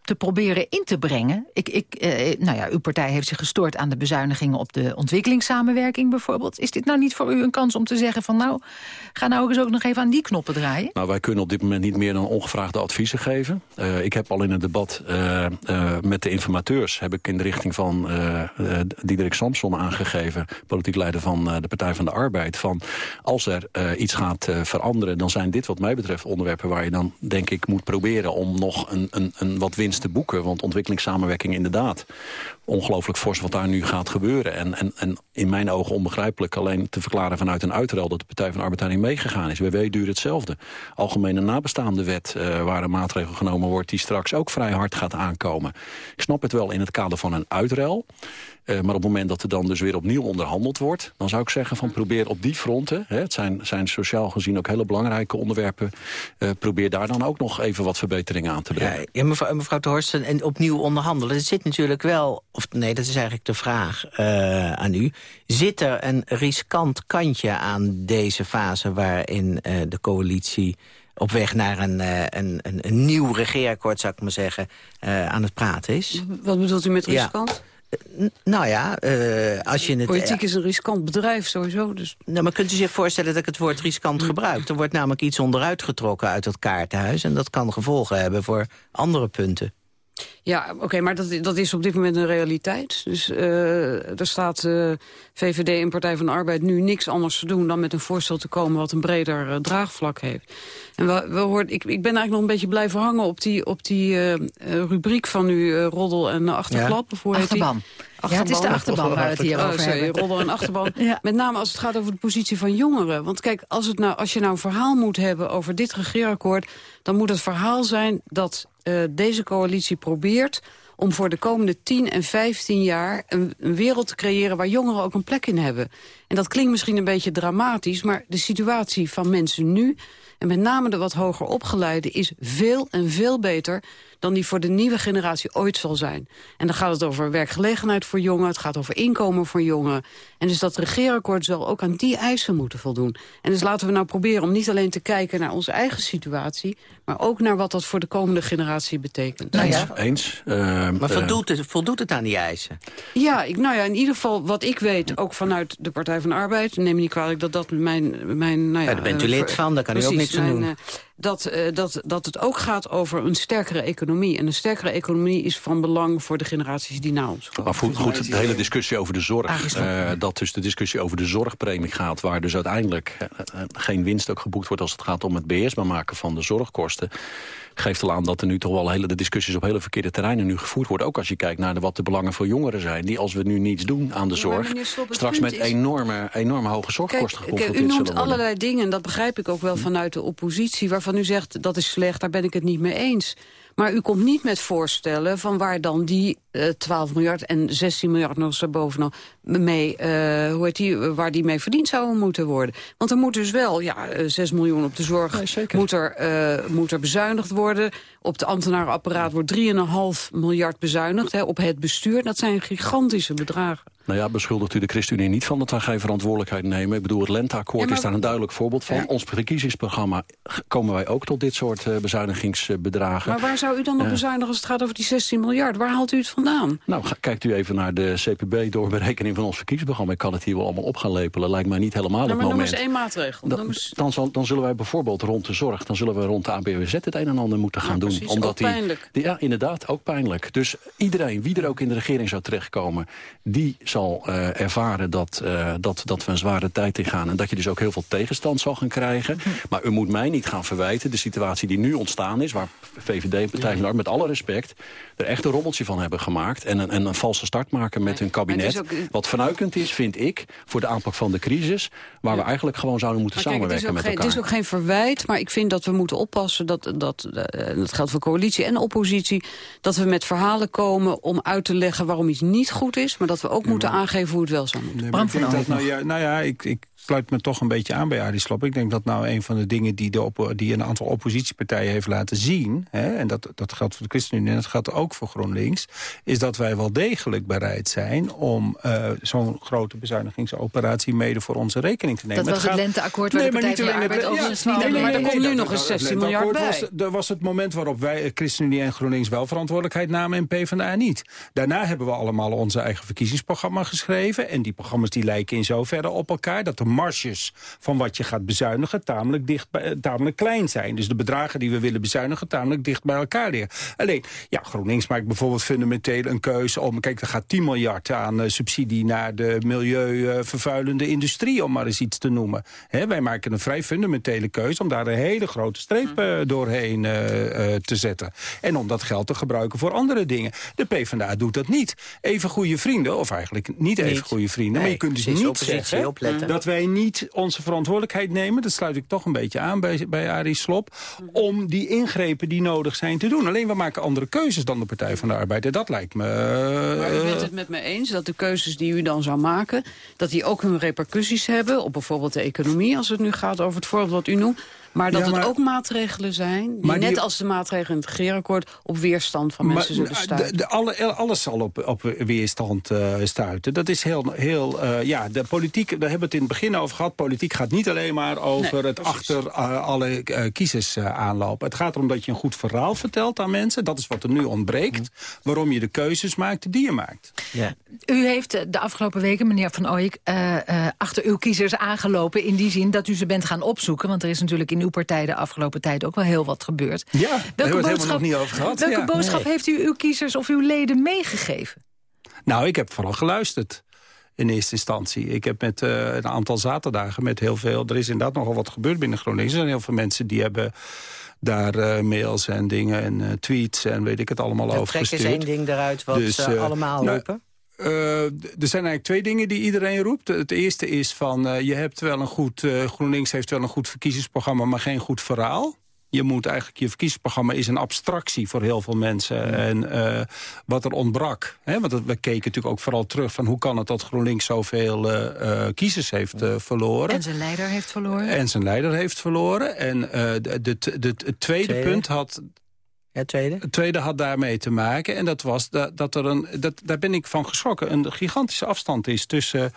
te proberen in te brengen. Ik, ik, eh, nou ja, uw partij heeft zich gestoord aan de bezuinigingen op de ontwikkelingssamenwerking bijvoorbeeld. Is dit nou niet voor u een kans om te zeggen van nou, ga nou eens ook nog even aan die knoppen draaien? Nou, wij kunnen op dit moment niet meer dan ongevraagde adviezen geven. Uh, ik heb al in het debat uh, uh, met de informateurs, heb ik in de richting van Diederik Samson aangegeven, politiek leider van de Partij van de Arbeid, van als er iets gaat veranderen, dan zijn dit wat mij betreft onderwerpen waar je dan denk ik moet proberen om nog een, een, een wat winst te boeken. Want ontwikkelingssamenwerking inderdaad ongelooflijk fors wat daar nu gaat gebeuren. En, en, en in mijn ogen onbegrijpelijk alleen te verklaren vanuit een uitruil... dat de Partij van Arbeid daarin meegegaan is. WW duurt hetzelfde. Algemene nabestaande wet uh, waar een maatregel genomen wordt... die straks ook vrij hard gaat aankomen. Ik snap het wel in het kader van een uitruil. Uh, maar op het moment dat er dan dus weer opnieuw onderhandeld wordt... dan zou ik zeggen van probeer op die fronten... Hè, het zijn, zijn sociaal gezien ook hele belangrijke onderwerpen... Uh, probeer daar dan ook nog even wat verbeteringen aan te brengen. Ja, mevrouw, mevrouw de Horsten, en opnieuw onderhandelen. Er zit natuurlijk wel, of nee, dat is eigenlijk de vraag uh, aan u. Zit er een riskant kantje aan deze fase... waarin de coalitie op weg naar een, een, een, een nieuw regeerakkoord, zou ik maar zeggen, aan het praten is? Wat bedoelt u met riskant? Ja. Nou ja, uh, als je het... Politiek is een riskant bedrijf sowieso. Dus... Nou, maar kunt u zich voorstellen dat ik het woord riskant gebruik? Er wordt namelijk iets onderuit getrokken uit het kaartenhuis... en dat kan gevolgen hebben voor andere punten. Ja, oké, maar dat, dat is op dit moment een realiteit. Dus uh, er staat uh, VVD en Partij van de Arbeid nu niks anders te doen... dan met een voorstel te komen wat een breder uh, draagvlak heeft. En we, we hoort, ik, ik ben eigenlijk nog een beetje blijven hangen op die, op die rubriek van u, roddel en achterklap. Ja. Of hoe heet achterban. Ja, het is de achterban waar het hier over hebben. Roddel en achterban. ja. Met name als het gaat over de positie van jongeren. Want kijk, als, het nou, als je nou een verhaal moet hebben over dit regeerakkoord... dan moet het verhaal zijn dat uh, deze coalitie probeert om voor de komende 10 en 15 jaar een, een, wereld te creëren waar jongeren ook een plek in hebben. En dat klinkt misschien een beetje dramatisch, maar de situatie van mensen nu... en met name de wat hoger opgeleide is veel en veel beter dan die voor de nieuwe generatie ooit zal zijn. En dan gaat het over werkgelegenheid voor jongeren, het gaat over inkomen voor jongeren. En dus dat regeerakkoord zal ook aan die eisen moeten voldoen. En dus laten we nou proberen om niet alleen te kijken naar onze eigen situatie... maar ook naar wat dat voor de komende generatie betekent. Nou ja. Eens. Uh, maar voldoet het, voldoet het aan die eisen? Ja, ik, nou ja, in ieder geval wat ik weet, ook vanuit de Partij van de Arbeid... neem me niet kwalijk dat dat mijn... mijn nou ja, ja, daar bent u lid van, daar kan u ook niks aan doen. dat, uh, dat, dat het ook gaat over een sterkere economie. En een sterkere economie is van belang voor de generaties die na ons komen. Maar goed, goed de hele discussie over de zorg... Uh, dat dus de discussie over de zorgpremie gaat... waar dus uiteindelijk uh, geen winst ook geboekt wordt... als het gaat om het beheersbaar maken van de zorgkosten geeft al aan dat er nu toch wel hele, de discussies op hele verkeerde terreinen nu gevoerd worden. Ook als je kijkt naar de, wat de belangen voor jongeren zijn. Die als we nu niets doen aan de zorg, straks met enorme, enorme hoge zorgkosten kijk, geconfronteerd kijk, U noemt allerlei dingen, en dat begrijp ik ook wel vanuit de oppositie, waarvan u zegt dat is slecht, daar ben ik het niet mee eens. Maar u komt niet met voorstellen van waar dan die 12 miljard en 16 miljard nog zo bovenop mee, uh, hoe heet die, waar die mee verdiend zouden moeten worden. Want er moet dus wel, ja, 6 miljoen op de zorg moet, er, uh, moet er bezuinigd worden. Op het ambtenarenapparaat wordt 3,5 miljard bezuinigd hè, op het bestuur. Dat zijn gigantische bedragen. Nou ja, beschuldigt u de ChristenUnie niet van dat wij geen verantwoordelijkheid nemen. Ik bedoel, het Lenteakkoord ja, is daar een duidelijk voorbeeld van. Ja. Ons verkiezingsprogramma komen wij ook tot dit soort uh, bezuinigingsbedragen. Maar waar zou u dan op uh, bezuinigen als het gaat over die 16 miljard? Waar haalt u het vandaan? Nou, kijkt u even naar de CPB-doorberekening van ons verkiezingsprogramma. Ik kan het hier wel allemaal op gaan lepelen. Lijkt mij niet helemaal nou, het moment. Maar één maatregel. Dan, eens... dan, zal, dan, zullen wij bijvoorbeeld rond de zorg... dan zullen we rond de ABWZ het een en ander moeten gaan ja, doen. Omdat ook pijnlijk. Die, ja, inderdaad, ook pijnlijk. Dus iedereen, wie er ook in de regering zou terechtkomen... die zal uh, ervaren dat, uh, dat, dat we een zware tijd ingaan... en dat je dus ook heel veel tegenstand zal gaan krijgen. Hm. Maar u moet mij niet gaan verwijten, de situatie die nu ontstaan is... waar VVD en Partij van de met alle respect... er echt een rommeltje van hebben gemaakt... en een, en een valse start maken met hun kabinet. ook- Wat vanuitend is, vind ik, voor de aanpak van de crisis... waar we eigenlijk gewoon zouden moeten kijk, samenwerken met geen, elkaar. het is ook geen verwijt, maar ik vind dat we moeten oppassen... dat, dat, eh, dat geldt voor coalitie en oppositie... dat we met verhalen komen om uit te leggen waarom iets niet goed is... maar dat we ook moeten aangeven hoe het wel zou moeten. Nee, maar ik denk dat nou, ja, nou ja, ik, ik sluit me toch een beetje aan bij Arie Slob. Ik denk dat nou een van de dingen die, de die een aantal oppositiepartijen heeft laten zien... Hè, en dat, dat geldt voor de ChristenUnie en dat geldt ook voor GroenLinks... is dat wij wel degelijk bereid zijn om uh, zo'n grote bezuinigingsoperatie... mede voor onze rekening te nemen. Dat was het, gaat- lenteakkoord waar de maar Partij niet van de Arbeid overigens nee, nee, Maar er nee, komt nu nog eens dat- 16 dat miljard bij. Was, dat was het moment waarop wij, eh, ChristenUnie en GroenLinks... wel verantwoordelijkheid namen en PvdA niet. Daarna hebben we allemaal onze eigen verkiezingsprogramma geschreven. En die programma's die lijken in zoverre op elkaar... dat de marges van wat je gaat bezuinigen tamelijk, dicht bij, eh, tamelijk klein zijn. Dus de bedragen die we willen bezuinigen tamelijk dicht bij elkaar liggen. Alleen, ja, GroenLinks maakt bijvoorbeeld fundamenteel een keuze om... kijk, er gaat 10 miljard aan eh, subsidie naar de milieuvervuilende industrie... om maar eens iets te noemen. Hè, wij maken een vrij fundamentele keuze om daar een hele grote streep doorheen eh, eh, te zetten. En om dat geld te gebruiken voor andere dingen. De PvdA doet dat niet. Even goede vrienden, of eigenlijk niet even goede vrienden... maar je kunt dus niet zeggen opletten. dat wij niet onze verantwoordelijkheid nemen... dat sluit ik toch een beetje aan bij, bij Arie Slob... om die ingrepen die nodig zijn te doen. Alleen we maken andere keuzes dan de Partij van de Arbeid. En dat lijkt me... eh, Maar u bent het met me eens dat de keuzes die u dan zou maken... dat die ook hun repercussies hebben op bijvoorbeeld de economie... als het nu gaat over het voorbeeld wat u noemt... maar dat Ja, het ook maatregelen zijn... die Maar die- net als de maatregelen in het regeerakkoord... op weerstand van mensen zullen Maar, stuiten. de, de, alle, alles zal op, op weerstand eh, stuiten. Dat is heel... heel eh, ja, de politiek, daar hebben we het in het begin over gehad. Politiek gaat niet alleen maar over Nee, het precies. achter eh, alle eh, kiezers eh, aanlopen. Het gaat erom dat je een goed verhaal vertelt aan mensen. Dat is wat er nu ontbreekt. Waarom je de keuzes maakt die je maakt. Ja. U heeft de afgelopen weken, meneer Van Ooyek, eh, eh, achter uw kiezers aangelopen... in die zin dat u ze bent gaan opzoeken. Want er is natuurlijk in in uw partij de afgelopen tijd ook wel heel wat gebeurd. Ja, daar hebben we het helemaal nog niet over gehad. Welke Ja. boodschap heeft u uw kiezers of uw leden meegegeven? Nou, ik heb vooral geluisterd in eerste instantie. Ik heb met eh, een aantal zaterdagen met heel veel... Er is inderdaad nogal wat gebeurd binnen GroenLinks. Er zijn heel veel mensen die hebben daar eh, mails en dingen en eh, tweets... en weet ik het allemaal over trek eens gestuurd. één ding eruit wat Dus, ze allemaal nou, roepen. eh, d- er zijn eigenlijk twee dingen die iedereen roept. Het eerste is van, eh, je hebt wel een goed, eh, GroenLinks heeft wel een goed verkiezingsprogramma, maar geen goed verhaal. Je moet eigenlijk, je verkiezingsprogramma is een abstractie voor heel veel mensen. En eh, wat er ontbrak, hè, want we keken natuurlijk ook vooral terug van hoe kan het dat GroenLinks zoveel eh, eh, kiezers heeft eh, verloren. En zijn leider heeft verloren? En zijn leider heeft verloren. En eh, de, de, de- het tweede, Tweede. punt had... Het tweede? Tweede had daarmee te maken. En dat was dat, dat er een... Dat, daar ben ik van geschrokken. Een gigantische afstand is tussen...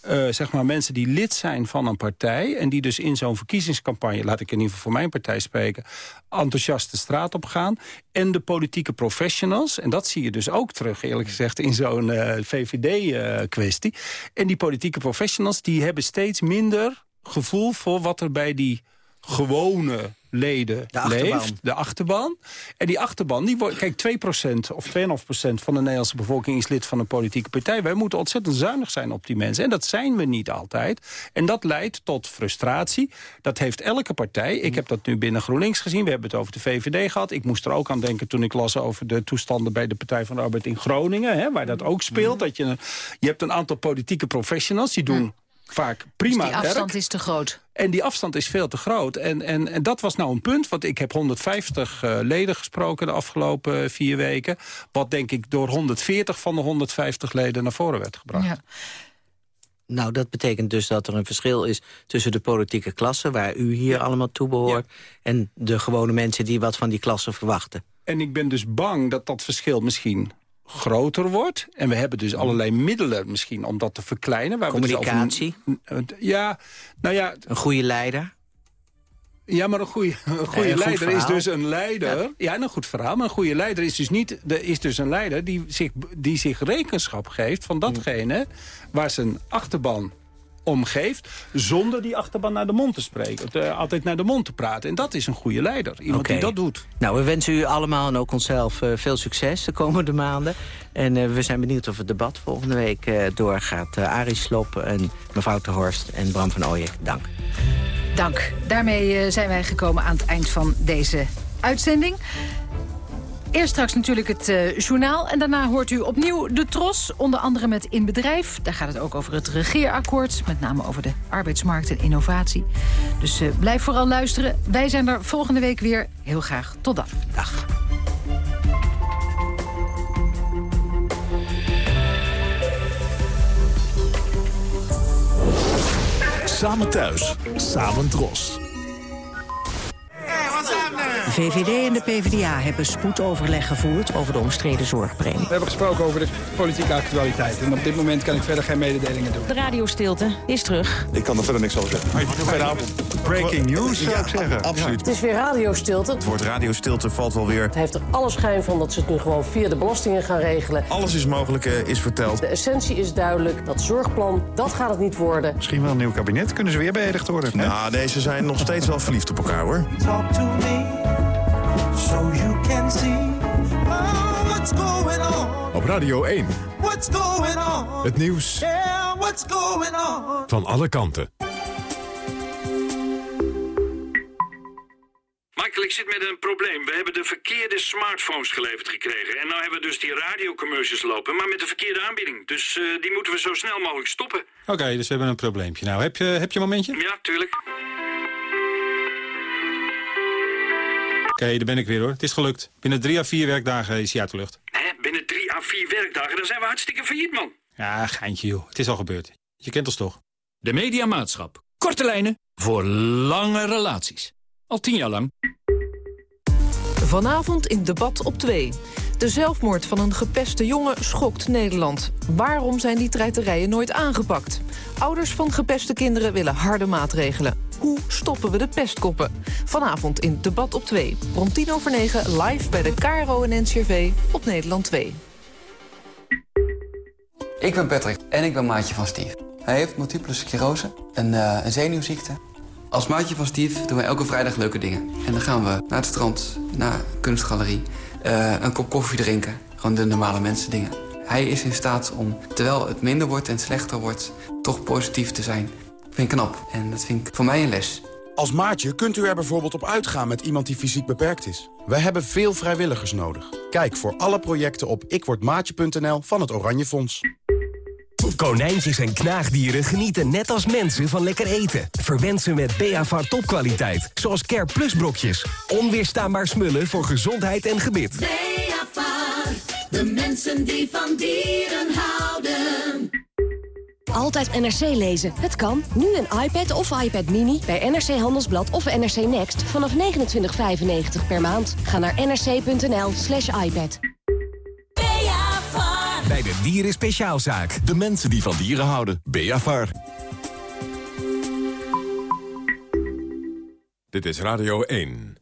eh, zeg maar mensen die lid zijn van een partij... en die dus in zo'n verkiezingscampagne... laat ik in ieder geval voor mijn partij spreken... enthousiast de straat op gaan. En de politieke professionals. En dat zie je dus ook terug, eerlijk gezegd... in zo'n VVD-kwestie. en die politieke professionals... die hebben steeds minder gevoel voor wat er bij die gewone leden De achterban. leeft. De achterban. En die achterban, die wordt, kijk, 2% of 2,5% van de Nederlandse bevolking is lid van een politieke partij. Wij moeten ontzettend zuinig zijn op die mensen. En dat zijn we niet altijd. En dat leidt tot frustratie. Dat heeft elke partij. Ik heb dat nu binnen GroenLinks gezien. We hebben het over de VVD gehad. Ik moest er ook aan denken toen ik las over de toestanden bij de Partij van de Arbeid in Groningen. Hè, waar dat ook speelt. Dat je, je hebt een aantal politieke professionals die doen vaak prima dus die afstand werk. is te groot. En die afstand is veel te groot. En, en, en dat was nou een punt, want ik heb 150 eh, leden gesproken de afgelopen eh, vier weken. Wat denk ik door 140 van de 150 leden naar voren werd gebracht. Ja. Nou, dat betekent dus dat er een verschil is tussen de politieke klasse... waar u hier allemaal toe behoort... en de gewone mensen die wat van die klasse verwachten. En ik ben dus bang dat dat verschil misschien groter wordt. En we hebben dus allerlei middelen misschien om dat te verkleinen. Waar we dus Communicatie? ja, nou ja... Een goede leider? Ja, maar een goede, een goede een goed leider is dus een leider. Ja. en een goed verhaal. Maar een goede leider is dus niet de, is dus een leider die zich, die zich rekenschap geeft van datgene waar zijn achterban om geeft, zonder die achterban naar de mond te spreken. te- altijd naar de mond te praten. En dat is een goede leider. Iemand die dat doet. Nou, we wensen u allemaal en ook onszelf eh, veel succes de komende maanden. En eh, we zijn benieuwd of het debat volgende week eh, doorgaat. Uh, Arie Slop en mevrouw Ter Horst en Bram van Ooyen, dank. Dank. Daarmee zijn wij gekomen aan het eind van deze uitzending. Eerst straks natuurlijk het eh, journaal. En daarna hoort u opnieuw de Tros. Onder andere met In Bedrijf. Daar gaat het ook over het regeerakkoord. Met name over de arbeidsmarkt en innovatie. Dus eh, blijf vooral luisteren. Wij zijn er volgende week weer. Heel graag. Tot dan. Dag. Samen thuis, samen dros. De VVD en de PvdA hebben spoedoverleg gevoerd over de omstreden zorgpremie. We hebben gesproken over de politieke actualiteit. En op dit moment kan ik verder geen mededelingen doen. De radiostilte is terug. Ik kan er verder niks over zeggen. Goedenavond. Breaking news, zou ik zeggen. Absoluut. Het is weer radiostilte. Het woord radiostilte valt wel weer. Het heeft er alle schijn van dat ze het nu gewoon via de belastingen gaan regelen. Alles is mogelijk, eh, is verteld. De essentie is duidelijk. Dat zorgplan, dat gaat het niet worden. Misschien wel een nieuw kabinet. Kunnen ze weer beëdigd worden? Nou, deze zijn nog steeds wel verliefd op elkaar, hoor. Talk to me, so you can see oh, what's going on. Op Radio 1. What's going on? Het nieuws Yeah, what's going on? van alle kanten. Michael, ik zit met een probleem. We hebben de verkeerde smartphones geleverd gekregen. En nou hebben we dus die radiocommercials lopen, maar met de verkeerde aanbieding. Dus eh, die moeten we zo snel mogelijk stoppen. Oké, dus we hebben een probleempje. Nou, heb je, heb je een momentje? Ja, tuurlijk. Daar ben ik weer hoor. Het is gelukt. Binnen drie à vier werkdagen is hij uit de lucht. Hè, binnen drie à vier werkdagen, dan zijn we hartstikke failliet, man. Ja, geintje joh. Het is al gebeurd. Je kent ons toch? De Mediamaatschap. Korte lijnen voor lange relaties. Al tien jaar lang. Vanavond in debat op 2. De zelfmoord van een gepeste jongen schokt Nederland. Waarom zijn die treiterijen nooit aangepakt? Ouders van gepeste kinderen willen harde maatregelen. Hoe stoppen we de pestkoppen? Vanavond in debat op 2. Rond 10 over 9 live bij de KRO en NCRV op Nederland 2. Ik ben Patrick en ik ben maatje van Steve. Hij heeft multiple sclerose, een, eh, een zenuwziekte. Als maatje van Steve doen wij elke vrijdag leuke dingen. En dan gaan we naar het strand, naar kunstgalerie, uh, een kop koffie drinken. Gewoon de normale mensen dingen. Hij is in staat om, terwijl het minder wordt en slechter wordt, toch positief te zijn. Dat vind ik knap en dat vind ik voor mij een les. Als maatje kunt u er bijvoorbeeld op uitgaan met iemand die fysiek beperkt is. We hebben veel vrijwilligers nodig. Kijk voor alle projecten op ikwordmaatje.nl van het Oranje Fonds. Konijntjes en knaagdieren genieten net als mensen van lekker eten. Verwend ze met Beavar topkwaliteit, zoals Care Plus brokjes. Onweerstaanbaar smullen voor gezondheid en gebit. Beavar, de mensen die van dieren houden. Altijd NRC lezen. Het kan. Nu een iPad of iPad Mini bij NRC Handelsblad of NRC Next vanaf 29,95 per maand. Ga naar nrc.nl slash iPad. Bij de Dieren Speciaalzaak. De mensen die van dieren houden. Beavar. Dit is Radio 1.